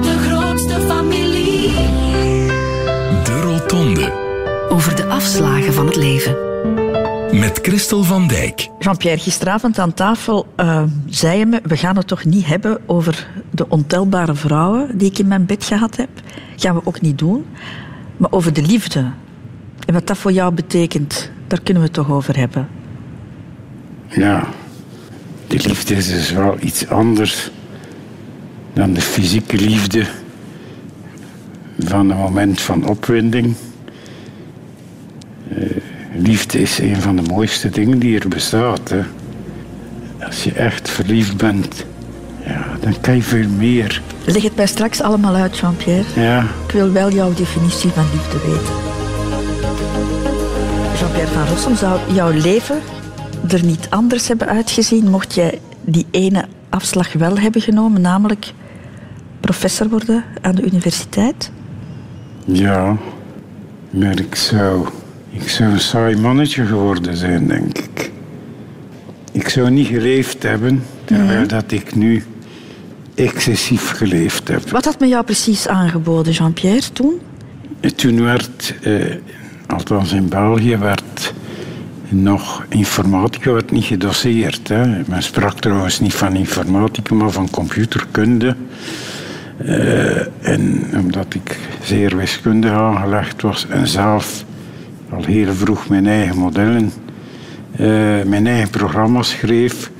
de grootste familie. De Rotonde. Over de afslagen van het leven. Met Christel van Dijk. Jean-Pierre, gisteravond aan tafel eh, zei je me... we gaan het toch niet hebben over de ontelbare vrouwen die ik in mijn bed gehad heb. Gaan we ook niet doen. Maar over de liefde. En wat dat voor jou betekent, daar kunnen we het toch over hebben. Ja, de liefde is dus wel iets anders dan de fysieke liefde van een moment van opwinding. Eh, liefde is een van de mooiste dingen die er bestaat. Hè. Als je echt verliefd bent, ja, dan kan je veel meer. Leg het mij straks allemaal uit, Jean-Pierre. Ja, Ik wil wel jouw definitie van liefde weten. Jean-Pierre van Rossum, zou jouw leven er niet anders hebben uitgezien mocht jij die ene afslag wel hebben genomen, namelijk professor worden aan de universiteit? ja. Maar ik zou, ik zou een saai mannetje geworden zijn, denk ik. Ik zou niet geleefd hebben, terwijl dat ik nu excessief geleefd heb. Wat had men jou precies aangeboden, Jean-Pierre, toen? Toen werd, eh, althans in België, werd nog informatica werd niet gedoseerd. Hè. Men sprak trouwens niet van informatica, maar van computerkunde. Eh, en omdat ik zeer wiskundig aangelegd was en zelf al heel vroeg mijn eigen modellen, eh, mijn eigen programma schreef,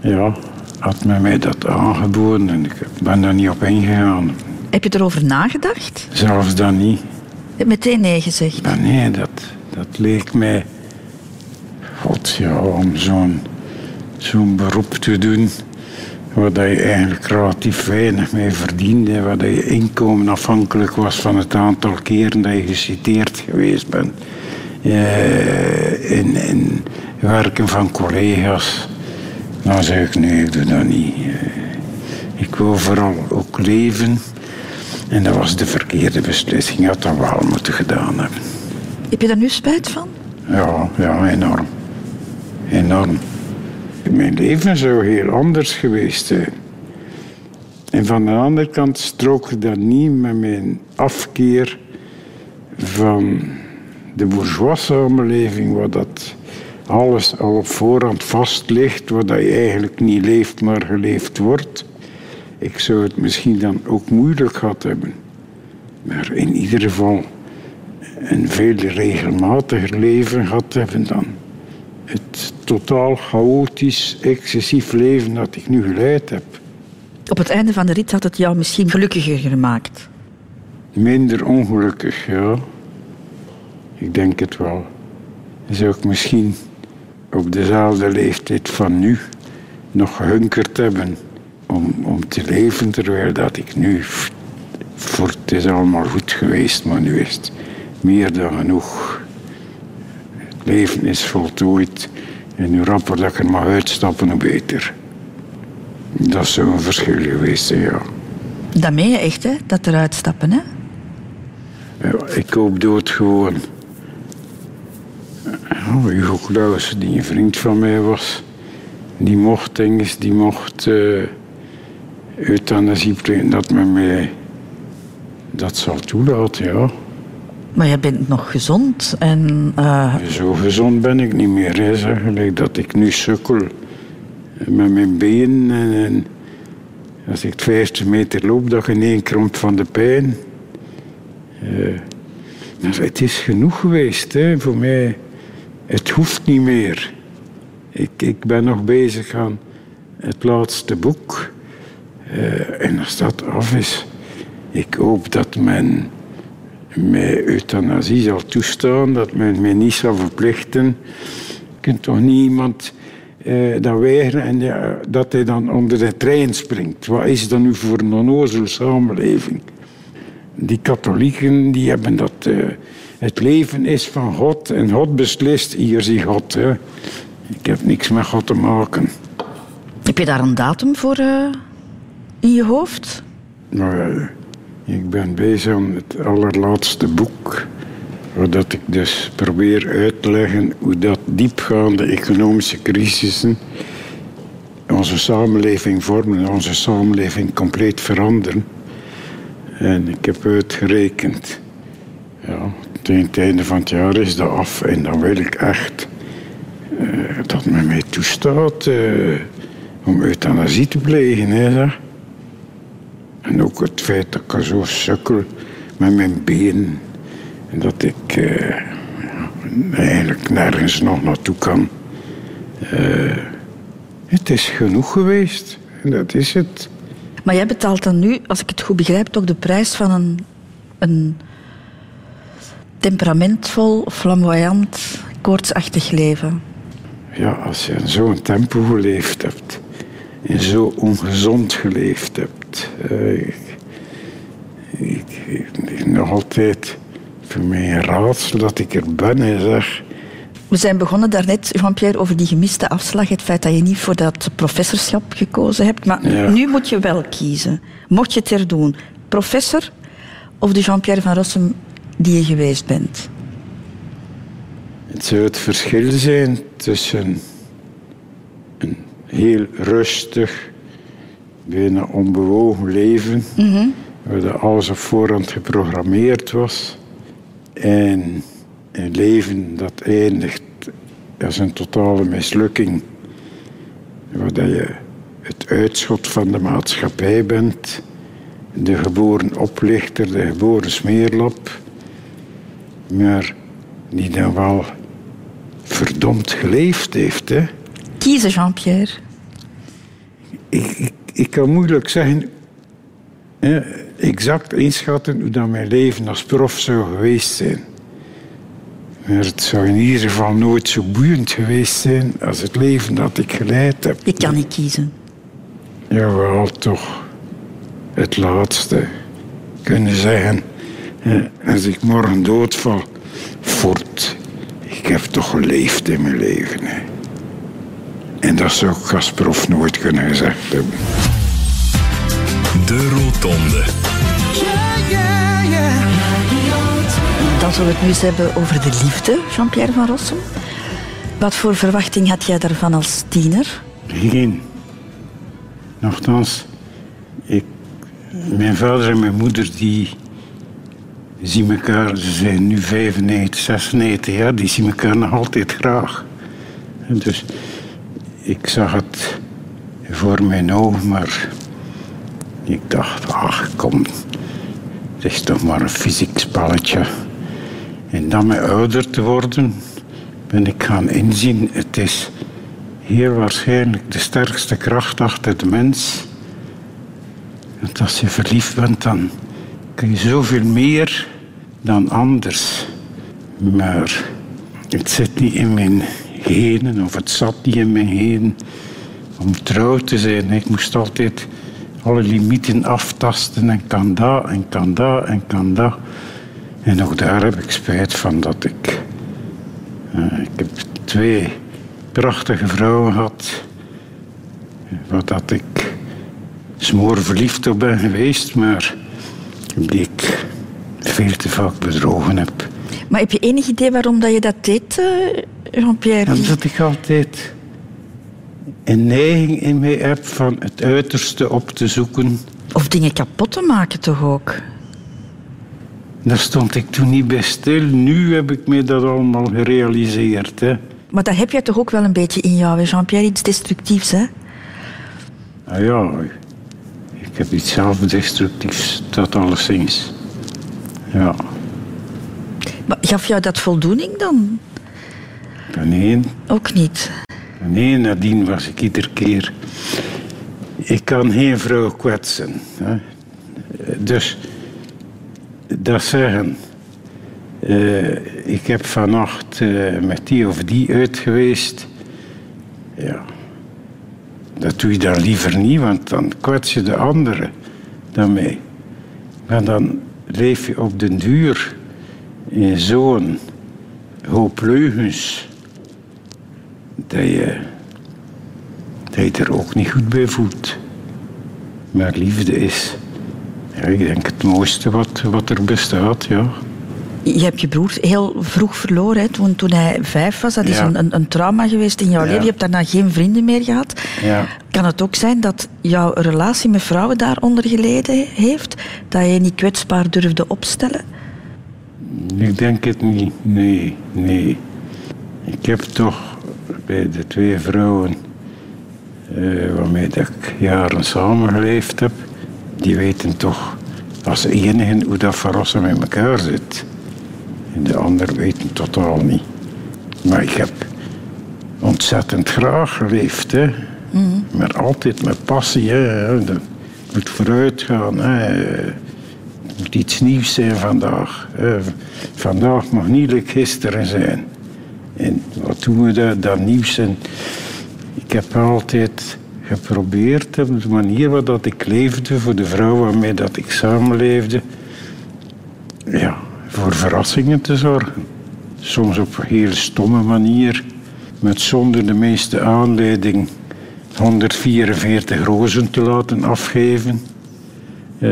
ja, had men mij dat aangeboden en ik ben daar niet op ingegaan. Heb je erover nagedacht? Zelfs dan niet. Je hebt meteen nee gezegd. Maar nee, dat, dat leek mij. God, ja, om zo'n zo'n beroep te doen. Waar je eigenlijk relatief weinig mee verdiende. Waar je inkomen afhankelijk was van het aantal keren dat je geciteerd geweest bent. Eh, in, in werken van collega's. Nou zeg ik, nee, ik doe dat niet. Eh, ik wil vooral ook leven. En dat was de verkeerde beslissing. Ik had dat wel moeten gedaan hebben. Heb je daar nu spijt van? Ja, ja, enorm. Enorm. Mijn leven zou heel anders geweest zijn. En van de andere kant strookte dat niet met mijn afkeer van de bourgeois samenleving, waar dat alles al op voorhand vast ligt, waar dat je eigenlijk niet leeft, maar geleefd wordt. Ik zou het misschien dan ook moeilijk gehad hebben. Maar in ieder geval een veel regelmatiger leven gehad hebben dan het totaal chaotisch, excessief leven dat ik nu geleid heb. Op het einde van de rit had het jou misschien gelukkiger gemaakt. Minder ongelukkig, ja. Ik denk het wel. Zou ik misschien op dezelfde leeftijd van nu nog gehunkerd hebben om, om te leven, terwijl dat ik nu voor het is allemaal goed geweest, maar nu is het meer dan genoeg. Leven is voltooid en hoe rapper dat ik er mag uitstappen, hoe beter. Dat zou een verschil geweest zijn, ja. Dat meen je echt, hè? Dat eruit stappen, hè? Ja, ik koop dood gewoon. Oh, Hugo Claus, die een vriend van mij was, die mocht dinges, die mocht euthanasie plegen, dat men mij dat zal toelaten, ja. Maar je bent nog gezond en... eh, Zo gezond ben ik niet meer, hè, zeg. Dat ik nu sukkel met mijn benen en, als ik 50 meter loop, dat ik ineen kromp van de pijn. Eh, maar het is genoeg geweest, hè, voor mij. Het hoeft niet meer. Ik, ik ben nog bezig aan het laatste boek. Eh, en als dat af is, ik hoop dat men mij euthanasie zal toestaan, dat men mij niet zal verplichten. Je kunt toch niet iemand eh, dat weigeren en ja, dat hij dan onder de trein springt. Wat is dat nu voor een onnozele samenleving? Die katholieken die hebben dat. eh, het leven is van God en God beslist. Hier zie God. Hè. Ik heb niks met God te maken. Heb je daar een datum voor eh, in je hoofd? Eh, ik ben bezig aan het allerlaatste boek. Waar ik dus probeer uit te leggen hoe dat diepgaande economische crisissen onze samenleving vormen en onze samenleving compleet veranderen. En ik heb uitgerekend, ja, tegen het einde van het jaar is dat af. En dan wil ik echt eh, dat men mij toestaat eh, om euthanasie te plegen. Hè. En ook het feit dat ik zo sukkel met mijn benen. En dat ik eh, eigenlijk nergens nog naartoe kan. Eh, het is genoeg geweest. En dat is het. Maar jij betaalt dan nu, als ik het goed begrijp, toch de prijs van een, een temperamentvol, flamboyant, koortsachtig leven. Ja, als je in zo'n tempo geleefd hebt. Zo ongezond geleefd hebt. eh, ik, ik, ik- nog altijd voor mij een raadsel dat ik er ben en zeg. We zijn begonnen daarnet, Jean-Pierre, over die gemiste afslag. Het feit dat je niet voor dat professorschap gekozen hebt. Maar Ja. nu moet je wel kiezen. Mocht je het er doen, professor of de Jean-Pierre van Rossum die je geweest bent? Het zou het verschil zijn tussen een heel rustig, bijna onbewogen leven, waar dat alles op voorhand geprogrammeerd was, en een leven dat eindigt als een totale mislukking, waar dat je het uitschot van de maatschappij bent, de geboren oplichter, de geboren smeerlap, maar die dan wel verdomd geleefd heeft. Hè. Kiezen, Jean-Pierre. Ik, ik, ik kan moeilijk zeggen, hè, exact inschatten hoe dat mijn leven als prof zou geweest zijn. Maar het zou in ieder geval nooit zo boeiend geweest zijn als het leven dat ik geleid heb. Je kan niet kiezen. Jawel, toch. Het laatste. Kunnen zeggen, als ik morgen doodval, voort. Ik heb toch geleefd in mijn leven. Hè. En dat zou prof nooit kunnen gezegd hebben. De Rotonde. Dan zullen we het nu eens hebben over de liefde, Jean-Pierre van Rossum. Wat voor verwachting had jij daarvan als tiener? Geen. Nochtans, ik, mijn vader en mijn moeder die zien elkaar, ze zijn nu 95, 96 jaar, die zien elkaar nog altijd graag. En Dus ik zag het voor mijn ogen, maar ik dacht, ach kom, het is toch maar een fysiek spelletje. En dan met ouder te worden, ben ik gaan inzien, het is heel waarschijnlijk de sterkste kracht achter de mens. Want als je verliefd bent, dan kun je zoveel meer dan anders. Maar het zit niet in mijn genen, of het zat niet in mijn genen om trouw te zijn. Ik moest altijd alle limieten aftasten en kan dat en kan dat en kan dat. En ook daar heb ik spijt van dat ik eh, ik heb twee prachtige vrouwen gehad. Wat dat ik smoor verliefd op ben geweest, maar die ik veel te vaak bedrogen heb. Maar heb je enig idee waarom dat je dat deed, eh, Jean-Pierre? En dat ik altijd een neiging in mij heb van het uiterste op te zoeken. Of dingen kapot te maken toch ook? Daar stond ik toen niet bij stil. Nu heb ik me dat allemaal gerealiseerd. Hè. Maar dat heb jij toch ook wel een beetje in jou, Jean-Pierre? Iets destructiefs, hè? Nou ja, ik heb iets zelfdestructiefs, dat alleszins. Ja, Maar gaf jou dat voldoening dan? Nee, Ook niet. nee, nadien was ik iedere keer ik kan geen vrouw kwetsen. Hè. Dus dat zeggen. eh, ik heb vannacht eh, met die of die uit geweest. Ja. Dat doe je dan liever niet, want dan kwets je de anderen mij. Maar dan leef je op den duur in zo'n hoop leugens dat je, dat je er ook niet goed bij voelt. Maar liefde is, ja, ik denk, het mooiste wat, wat er bestaat, ja. Je hebt je broer heel vroeg verloren, hè, toen, toen hij vijf was. Dat is Ja. een, een, trauma geweest in jouw Ja. leven. Je hebt daarna geen vrienden meer gehad. Ja. Kan het ook zijn dat jouw relatie met vrouwen daaronder geleden heeft? Dat je niet kwetsbaar durfde opstellen? Ik denk het niet. Nee, nee. Ik heb toch bij de twee vrouwen eh, waarmee dat ik jaren samengeleefd heb, die weten toch als enigen hoe dat verrassen met elkaar zit. En de anderen weten totaal niet. Maar ik heb ontzettend graag geleefd. Hè. Maar altijd met passie. Hè. Dat moet vooruit gaan. Hè. Het moet iets nieuws zijn vandaag. hè. Vandaag mag niet gisteren zijn. En wat doen we daar dan nieuws? En ik heb altijd geprobeerd op de manier waarop dat ik leefde, voor de vrouw waarmee dat ik samenleefde, ja, voor verrassingen te zorgen. Soms op een heel stomme manier, met zonder de meeste aanleiding 144 rozen te laten afgeven, eh,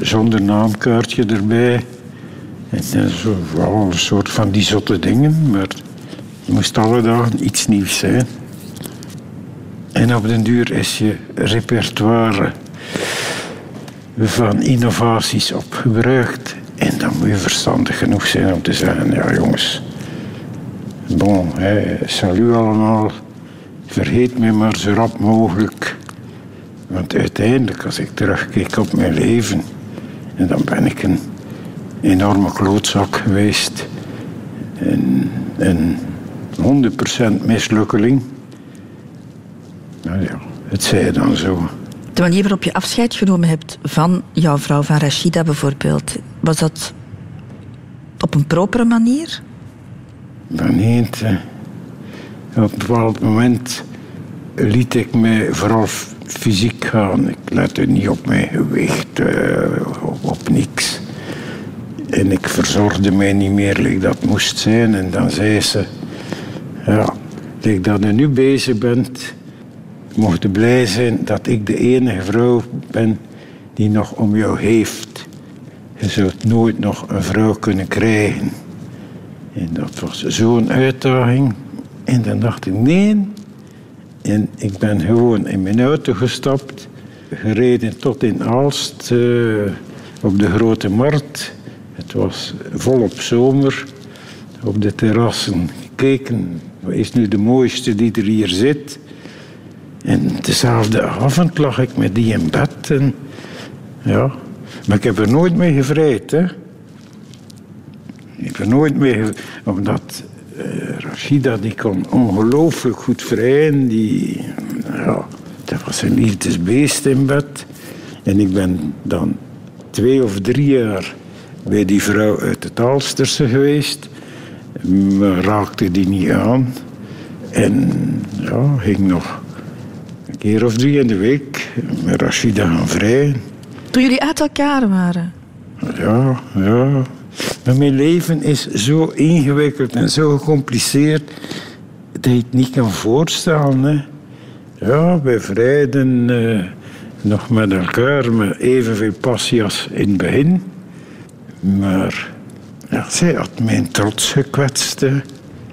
zonder naamkaartje erbij. En eh, zo, wel een soort van die zotte dingen, maar het moest alle dagen iets nieuws zijn. En op den duur is je repertoire van innovaties opgebruikt. En dan moet je verstandig genoeg zijn om te zeggen, ja jongens, bon, hè, salut allemaal, vergeet me maar zo rap mogelijk. Want uiteindelijk, als ik terugkijk op mijn leven, en dan ben ik een enorme klootzak geweest. En 100% mislukkeling. Nou ja, het zij dan zo. De manier waarop je afscheid genomen hebt van jouw vrouw, van Rashida bijvoorbeeld, was dat op een propere manier? Niet. Op een bepaald moment liet ik mij vooral fysiek gaan. Ik lette niet op mijn gewicht, eh, op, op niks. En ik verzorgde mij niet meer like dat moest zijn. En dan zei ze, ja, dat je nu bezig bent, mocht je blij zijn dat ik de enige vrouw ben die nog om jou heeft. Je zult nooit nog een vrouw kunnen krijgen. En dat was zo'n uitdaging. En dan dacht ik, nee. En ik ben gewoon in mijn auto gestapt, gereden tot in Aalst eh, op de Grote Markt. Het was volop zomer. Op de terrassen gekeken, is nu de mooiste die er hier zit? En dezelfde avond lag ik met die in bed. Ja. Maar ik heb er nooit mee gevrijd, hè. Ik heb er nooit mee... ge- Omdat eh, Rashida, die kon ongelooflijk goed vrijen. Die, ja, dat was een liefdesbeest in bed. En ik ben dan twee of drie jaar bij die vrouw uit het Aalsterse geweest. Maar raakte die niet aan. En ja, ging nog een keer of drie in de week met Rashida gaan vrijen. Toen jullie uit elkaar waren? Ja, ja. Maar mijn leven is zo ingewikkeld en zo gecompliceerd dat je het niet kan voorstellen. Hè. Ja, wij vrijden eh, nog met elkaar met evenveel passie als in het begin. Maar ja, zij had mijn trots gekwetst. hè.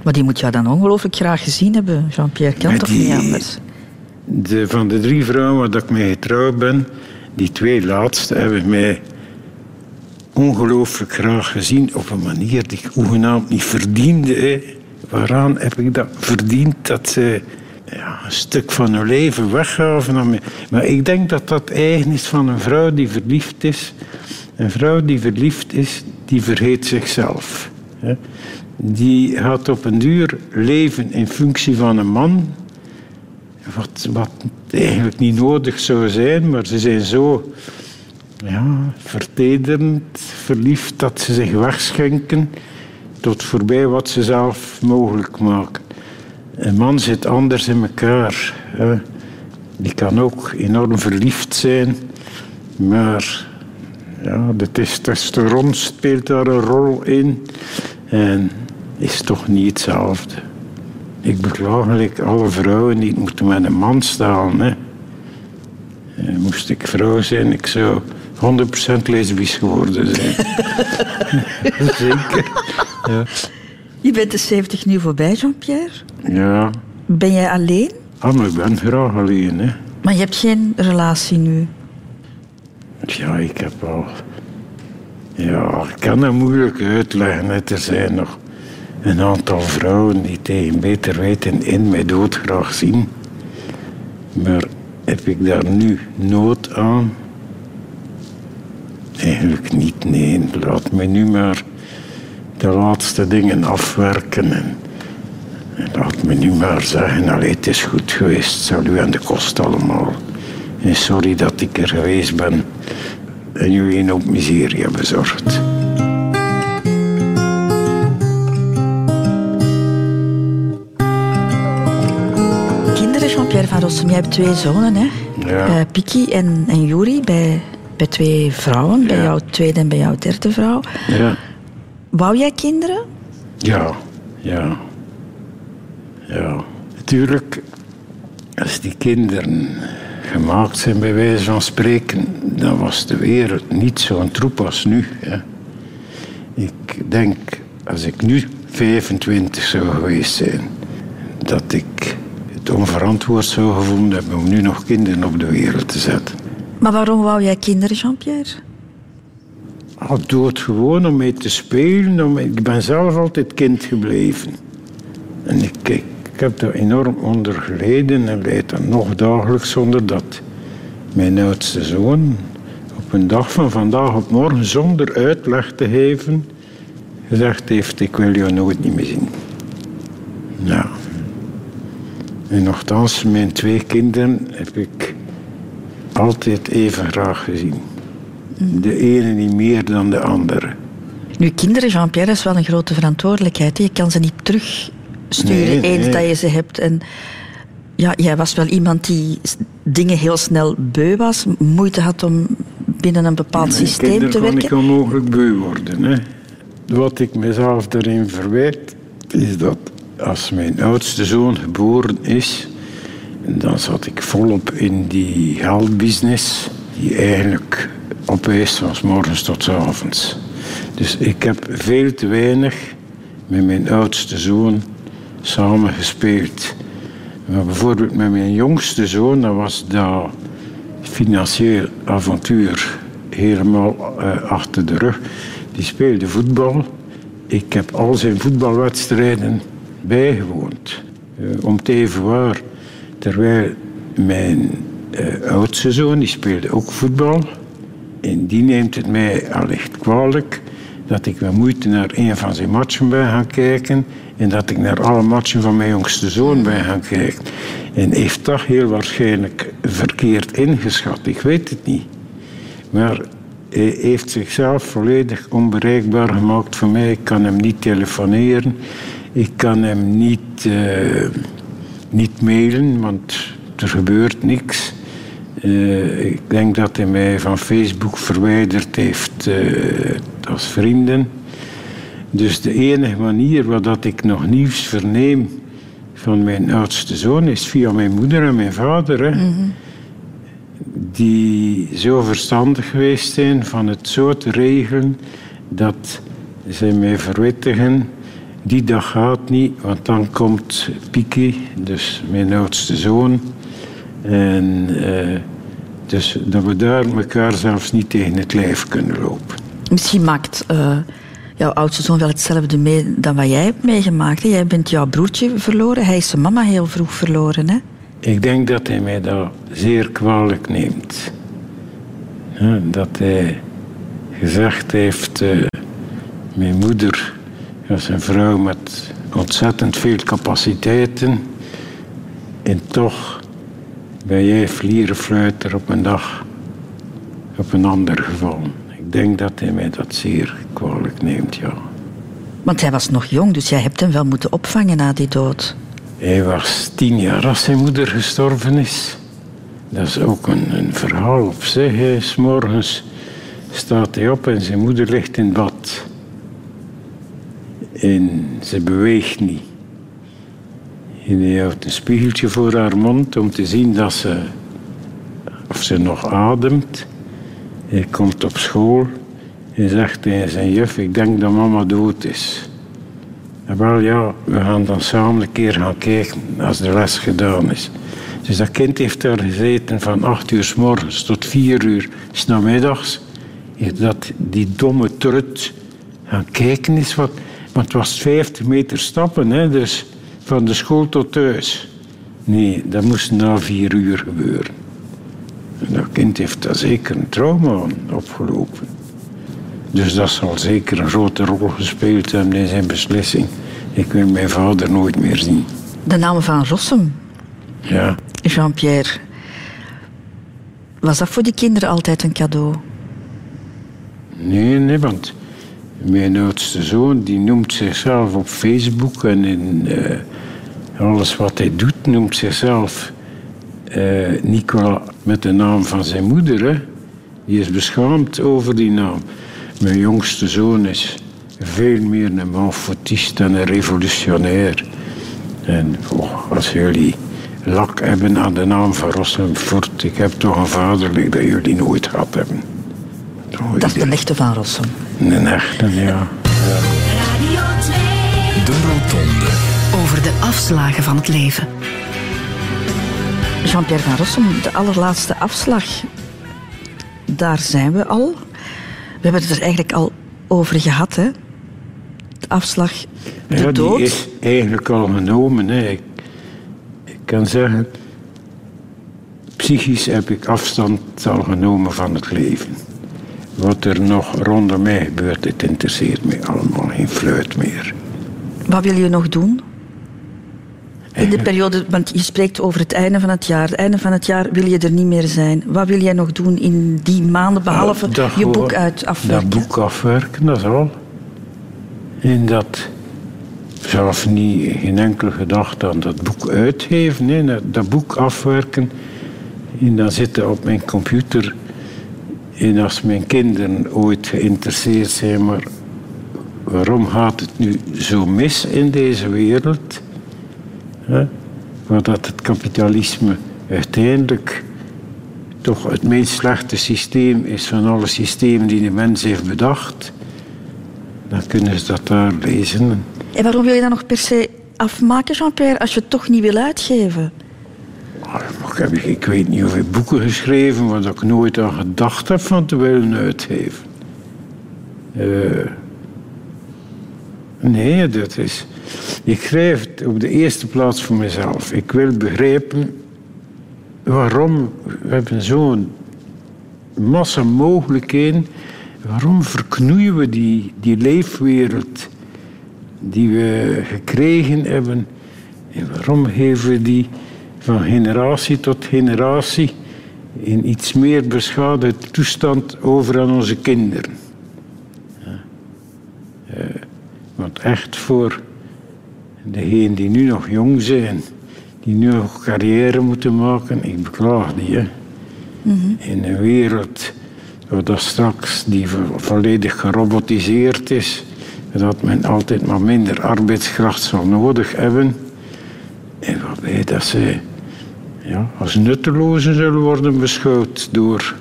Maar die moet jou dan ongelooflijk graag gezien hebben, Jean-Pierre. Kan Maar toch die- niet anders? De, van de drie vrouwen waar dat ik mee getrouwd ben, die twee laatste hebben mij ongelooflijk graag gezien op een manier die ik hoegenaamd niet verdiende. Hè. Waaraan heb ik dat verdiend dat ze ja, een stuk van hun leven weggaven aan mij. Maar ik denk dat dat eigen is van een vrouw die verliefd is. Een vrouw die verliefd is, die vergeet zichzelf. Die gaat op een duur leven in functie van een man wat, eigenlijk niet nodig zou zijn, maar ze zijn zo ja, vertederend, verliefd dat ze zich wegschenken tot voorbij wat ze zelf mogelijk maken. Een man zit anders in elkaar. Die kan ook enorm verliefd zijn, maar ja, de testosteron speelt daar een rol in en is toch niet hetzelfde. Ik beklaag eigenlijk alle vrouwen die moeten met een man staan. Hè. Eh, Moest ik vrouw zijn, ik zou 100% lesbisch geworden zijn. *laughs* Zeker. Ja. Je bent de 70 nu voorbij, Jean-Pierre. ja. Ben jij alleen? Ah, maar ik ben graag alleen. Hè. Maar je hebt geen relatie nu. Ja, ik heb al. Ja, ik kan dat moeilijk uitleggen. Er zijn nog een aantal vrouwen die tegen beter weten in mij doodgraag zien. Maar heb ik daar nu nood aan? Eigenlijk niet, nee. Laat me nu maar de laatste dingen afwerken. En, en laat me nu maar zeggen, allee, het is goed geweest. Salut aan de kost allemaal. En sorry dat ik er geweest ben en jullie een hoop miserie bezorgd. Kinderen, Jean-Pierre van Rossum, jij hebt twee zonen, hè? Ja. Eh, Piki en, en Juri, bij, bij twee vrouwen, bij jouw tweede en bij jouw derde vrouw. Ja. Wou jij kinderen? Ja, ja. Ja. Natuurlijk, als die kinderen gemaakt zijn, bij wijze van spreken, dan was de wereld niet zo'n troep als nu. Hè. Ik denk, als ik nu 25 zou geweest zijn, dat ik het onverantwoord zou gevonden hebben om nu nog kinderen op de wereld te zetten. Maar waarom wou jij kinderen, Jean-Pierre? Doe het gewoon om mee te spelen. Om, ik ben zelf altijd kind gebleven. En ik, ik, ik heb daar enorm onder geleden en dan nog dagelijks onder dat mijn oudste zoon op een dag van vandaag op morgen zonder uitleg te geven gezegd heeft ik wil jou nooit niet meer zien. Ja. En nogthans, mijn twee kinderen heb ik altijd even graag gezien. De ene niet meer dan de andere. Nu, kinderen, Jean-Pierre, is wel een grote verantwoordelijkheid. Je kan ze niet terugsturen Nee, eens nee. dat je ze hebt. En ja, jij was wel iemand die dingen heel snel beu was, moeite had om binnen een bepaald Mijn systeem kinderen te kan ik werken. onmogelijk beu worden. Hè. Wat ik mezelf daarin verwijt, is dat als mijn oudste zoon geboren is, dan zat ik volop in die geldbusiness, die eigenlijk opeist van 's morgens tot 's avonds. Dus ik heb veel te weinig met mijn oudste zoon samen gespeeld. Maar bijvoorbeeld met mijn jongste zoon, dat was dat financieel avontuur helemaal eh, achter de rug. Die speelde voetbal. Ik heb al zijn voetbalwedstrijden bijgewoond. Eh, om te even waar. Terwijl mijn eh, oudste zoon, die speelde ook voetbal. En die neemt het mij allicht kwalijk dat ik met moeite naar een van zijn matchen ben gaan kijken en dat ik naar alle matchen van mijn jongste zoon ben gaan kijken. En heeft dat heel waarschijnlijk verkeerd ingeschat. Ik weet het niet. Maar hij heeft zichzelf volledig onbereikbaar gemaakt voor mij. Ik kan hem niet telefoneren. Ik kan hem niet, eh, niet mailen, want er gebeurt niks. Eh, ik denk dat hij mij van Facebook verwijderd heeft eh, als vrienden. Dus de enige manier waar dat ik nog nieuws verneem van mijn oudste zoon is via mijn moeder en mijn vader. Hè, Die zo verstandig geweest zijn van het zo te regelen dat zij mij verwittigen. Die dag gaat niet, want dan komt Piki, dus mijn oudste zoon. En eh, dus dat we daar elkaar zelfs niet tegen het lijf kunnen lopen. Misschien maakt eh, jouw oudste zoon wel hetzelfde mee dan wat jij hebt meegemaakt. hè. Jij bent jouw broertje verloren, hij is zijn mama heel vroeg verloren. Hè? Ik denk dat hij mij dat zeer kwalijk neemt. Ja, dat hij gezegd heeft, eh, mijn moeder was een vrouw met ontzettend veel capaciteiten. En toch ben jij vlierenfluiter op een dag op een ander gevallen. Ik denk dat hij mij dat zeer kwalijk neemt, ja. Want hij was nog jong, dus jij hebt hem wel moeten opvangen na die dood. Hij was tien jaar als zijn moeder gestorven is. Dat is ook een, een verhaal op zich. 's morgens staat hij op en zijn moeder ligt in bad. En ze beweegt niet. En hij houdt een spiegeltje voor haar mond om te zien dat ze, of ze nog ademt. Hij komt op school en zegt tegen zijn juf, ik denk dat mama dood is. Wel ja, we gaan dan samen een keer gaan kijken als de les gedaan is. Dus dat kind heeft daar gezeten van acht uur s morgens tot vier uur s namiddags. Dat die domme trut gaan kijken is wat. Want het was 50 meter stappen, hè, dus van de school tot thuis. Nee, dat moest na vier uur gebeuren. En dat kind heeft daar zeker een trauma opgelopen. Dus dat zal zeker een grote rol gespeeld hebben in zijn beslissing. Ik wil mijn vader nooit meer zien. De naam van Rossum, Ja, Jean-Pierre. Was dat voor die kinderen altijd een cadeau? nee, nee, want mijn oudste zoon die noemt zichzelf op Facebook en in alles wat hij doet noemt zichzelf eh, Nicola met de naam van zijn moeder. Hè. Die is beschaamd over die naam. Mijn jongste zoon is veel meer een manfotist en een revolutionair. En oh, als jullie lak hebben aan de naam van Rossum Fort, ik heb toch een vader dat jullie nooit gehad hebben. Nooit. Dat is de echte van Rossum. Een echte, ja. Radio 2. De Rotonde. Over de afslagen van het leven. Jean-Pierre van Rossum, de allerlaatste afslag. Daar zijn we al. We hebben het er eigenlijk al over gehad, hè? De afslag, de ja, dood. die is eigenlijk al genomen. Hè. Ik, ik kan zeggen, psychisch heb ik afstand al genomen van het leven. Wat er nog rondom mij gebeurt, het interesseert mij allemaal geen fluit meer. Wat wil je nog doen? In de periode, want je spreekt over het einde van het jaar. Het einde van het jaar wil je er niet meer zijn. Wat wil jij nog doen in die maanden, behalve Dat je boek uit afwerken? Dat boek afwerken, dat is al. En dat zelf niet geen enkele gedachte aan dat boek uitgeven. Nee, dat, dat boek afwerken. En dan zitten op mijn computer. En als mijn kinderen ooit geïnteresseerd zijn, maar waarom gaat het nu zo mis in deze wereld? Hè? Waar dat het kapitalisme uiteindelijk toch het meest slechte systeem is van alle systemen die de mens heeft bedacht, dan kunnen ze dat daar lezen. En waarom wil je dat nog per se afmaken, Jean-Pierre, als je het toch niet wil uitgeven? Maar ik, heb, ik weet niet hoeveel boeken geschreven waar ik nooit aan gedacht heb van te willen uitgeven. Eh, nee, dat is. Ik schrijf het op de eerste plaats voor mezelf. Ik wil begrijpen waarom we hebben zo'n massa mogelijkheden. Waarom verknoeien we die, die leefwereld die we gekregen hebben? En waarom geven we die van generatie tot generatie in iets meer beschadigde toestand over aan onze kinderen? Ja. Eh, want echt voor degenen die nu nog jong zijn, die nu nog carrière moeten maken, ik beklaag die. Hè. In een wereld waar dat straks die vo- volledig gerobotiseerd is, dat men altijd maar minder arbeidskracht zal nodig hebben. En waarbij dat ze ja, als nuttelozen zullen worden beschouwd door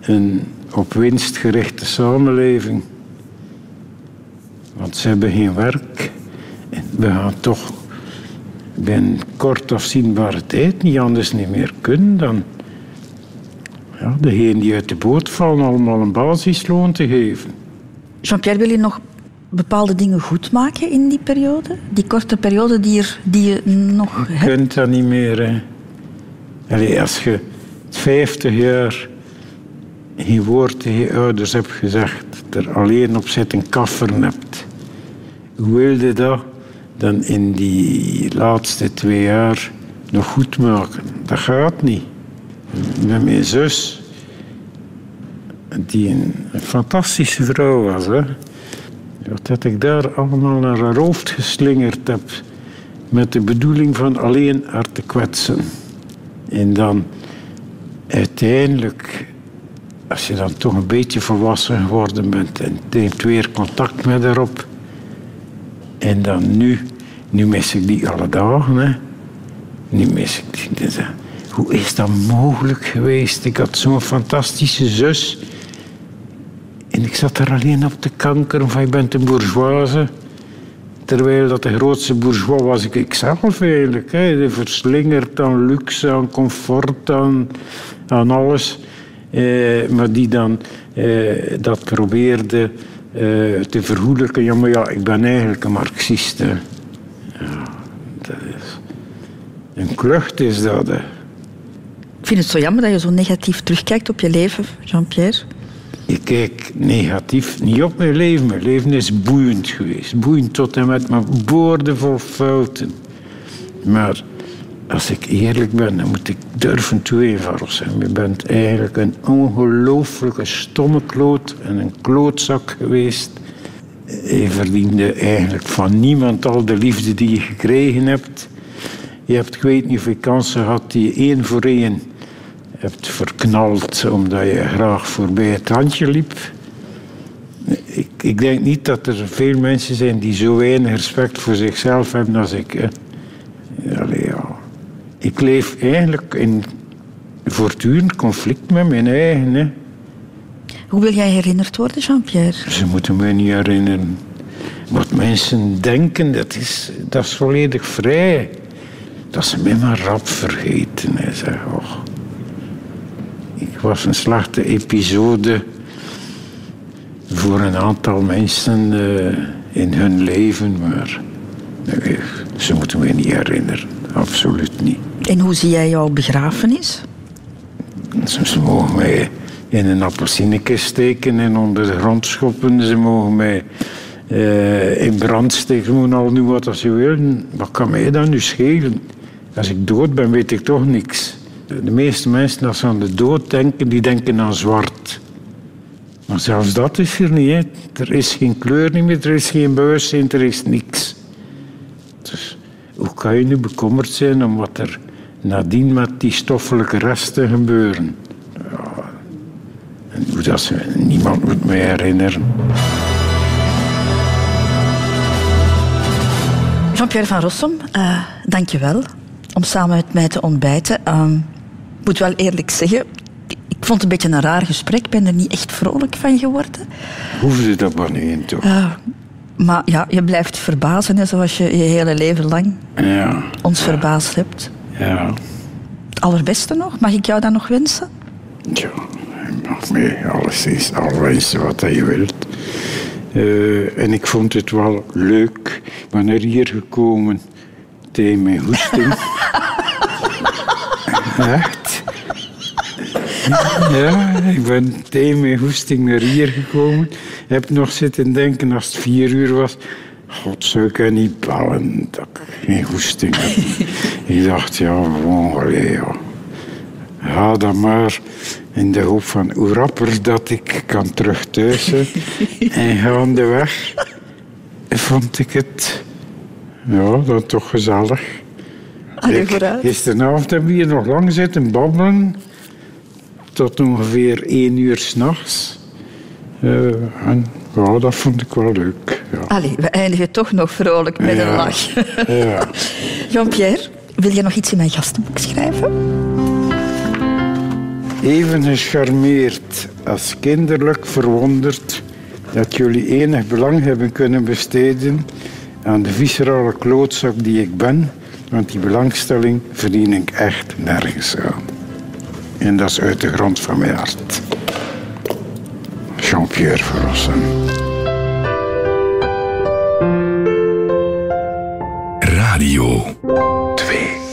een op winst gerichte samenleving. Want ze hebben geen werk. We gaan toch binnen kort afzienbare tijd niet anders niet meer kunnen dan ja, degenen die uit de boot vallen allemaal een basisloon te geven. Jean-Pierre, wil je nog bepaalde dingen goed maken in die periode? Die korte periode die, er, die je nog Je hebt? kunt dat niet meer. Hè. Allee, als je 50 jaar geen woord tegen je ouders hebt gezegd, er alleen op zitten kafferen hebt, wilde dat dan in die laatste twee jaar nog goed maken. Dat gaat niet. Met mijn zus, die een, fantastische vrouw was. Hè. Wat ik daar allemaal naar haar hoofd geslingerd heb. Met de bedoeling van alleen haar te kwetsen. En dan uiteindelijk, als je dan toch een beetje volwassen geworden bent en neemt weer contact met haar op. En dan nu, nu mis ik die alle dagen. Hè. Nu mis ik die. Hoe is dat mogelijk geweest? Ik had zo'n fantastische zus. En ik zat er alleen op te kankeren van je bent een bourgeoise. Terwijl dat de grootste bourgeois was ik ikzelf eigenlijk. Hè. Verslingerd aan luxe, aan comfort, aan alles. Eh, maar die dan eh, dat probeerde eh, te vergoelijken. Ja, maar ja, ik ben eigenlijk een marxist. Hè. Ja, dat is... Een klucht is dat. Hè. Ik vind het zo jammer dat je zo negatief terugkijkt op je leven, Jean-Pierre. Ik kijk negatief niet op mijn leven. Mijn leven is boeiend geweest. Boeiend tot en met, maar boordevol fouten. Maar als ik eerlijk ben, dan moet ik durven toegeven zijn. Je bent eigenlijk een ongelooflijke stomme kloot en een klootzak geweest. Je verdiende eigenlijk van niemand al de liefde die je gekregen hebt. Je hebt, ik weet niet hoeveel kansen gehad die je één voor één hebt verknald omdat je graag voorbij het handje liep. Ik, ik denk niet dat er veel mensen zijn die zo weinig respect voor zichzelf hebben als ik. Ik leef eigenlijk in voortdurend conflict met mijn eigen. Hè. Hoe wil jij herinnerd worden, Jean-Pierre? Ze moeten mij niet herinneren. Wat mensen denken, dat is, dat is volledig vrij. Dat ze mij maar rap vergeten. Hè. Zeg, oh. Ik was een slechte episode voor een aantal mensen eh, in hun leven, maar nee, ze moeten mij niet herinneren. Absoluut niet. En hoe zie jij jouw begrafenis? Ze, ze mogen mij in een appelsinekist steken en onder de grond schoppen. Ze mogen mij eh, in brand steken. Al doen wat ze willen. Wat kan mij dat nu schelen? Als ik dood ben, weet ik toch niks. De meeste mensen, als ze aan de dood denken, die denken aan zwart. Maar zelfs dat is er niet. Hè. Er is geen kleur niet meer, er is geen bewustzijn, er is niks. Dus hoe kan je nu bekommerd zijn om wat er nadien met die stoffelijke resten gebeuren? Ja, en hoe dat ze, niemand moet mij herinneren. Jean-Pierre van Rossum, uh, dank je wel om samen met mij te ontbijten. Uh, ik moet wel eerlijk zeggen, ik vond het een beetje een raar gesprek. Ik ben er niet echt vrolijk van geworden. Hoefde dat maar niet in, toch? Uh, maar ja, je blijft verbazen, hè, zoals je je hele leven lang ja. ons verbaasd hebt. Ja. Het allerbeste nog, mag ik jou dan nog wensen? Ja, je mag mij alles is, al wensen wat je wilt. Uh, en ik vond het wel leuk. Ik ben er hier gekomen tegen mijn hoesting. *laughs* Echt? Ja, ik ben tegen mijn hoesting naar hier gekomen. Ik heb nog zitten denken als het vier uur was. God, zou ik niet ballen dat ik geen hoesting heb. ik dacht, ja, allee, ja. Ga dan maar in de hoop van hoe rapper dat ik kan terug thuis en gaandeweg vond ik het ja, dan toch gezellig. Allee. Gisteravond hebben we hier nog lang zitten babbelen. Tot ongeveer één uur s'nachts. Uh, en ja, dat vond ik wel leuk. Ja. Allee, we eindigen toch nog vrolijk met Ja. een lach. Ja. *laughs* Jean-Pierre, wil je nog iets in mijn gastenboek schrijven? Even gecharmeerd als kinderlijk verwonderd dat jullie enig belang hebben kunnen besteden aan de viscerale klootzak die ik ben, want die belangstelling verdien ik echt nergens aan. En dat is uit de grond van mijn hart. Jean-Pierre Verrossen. Radio 2.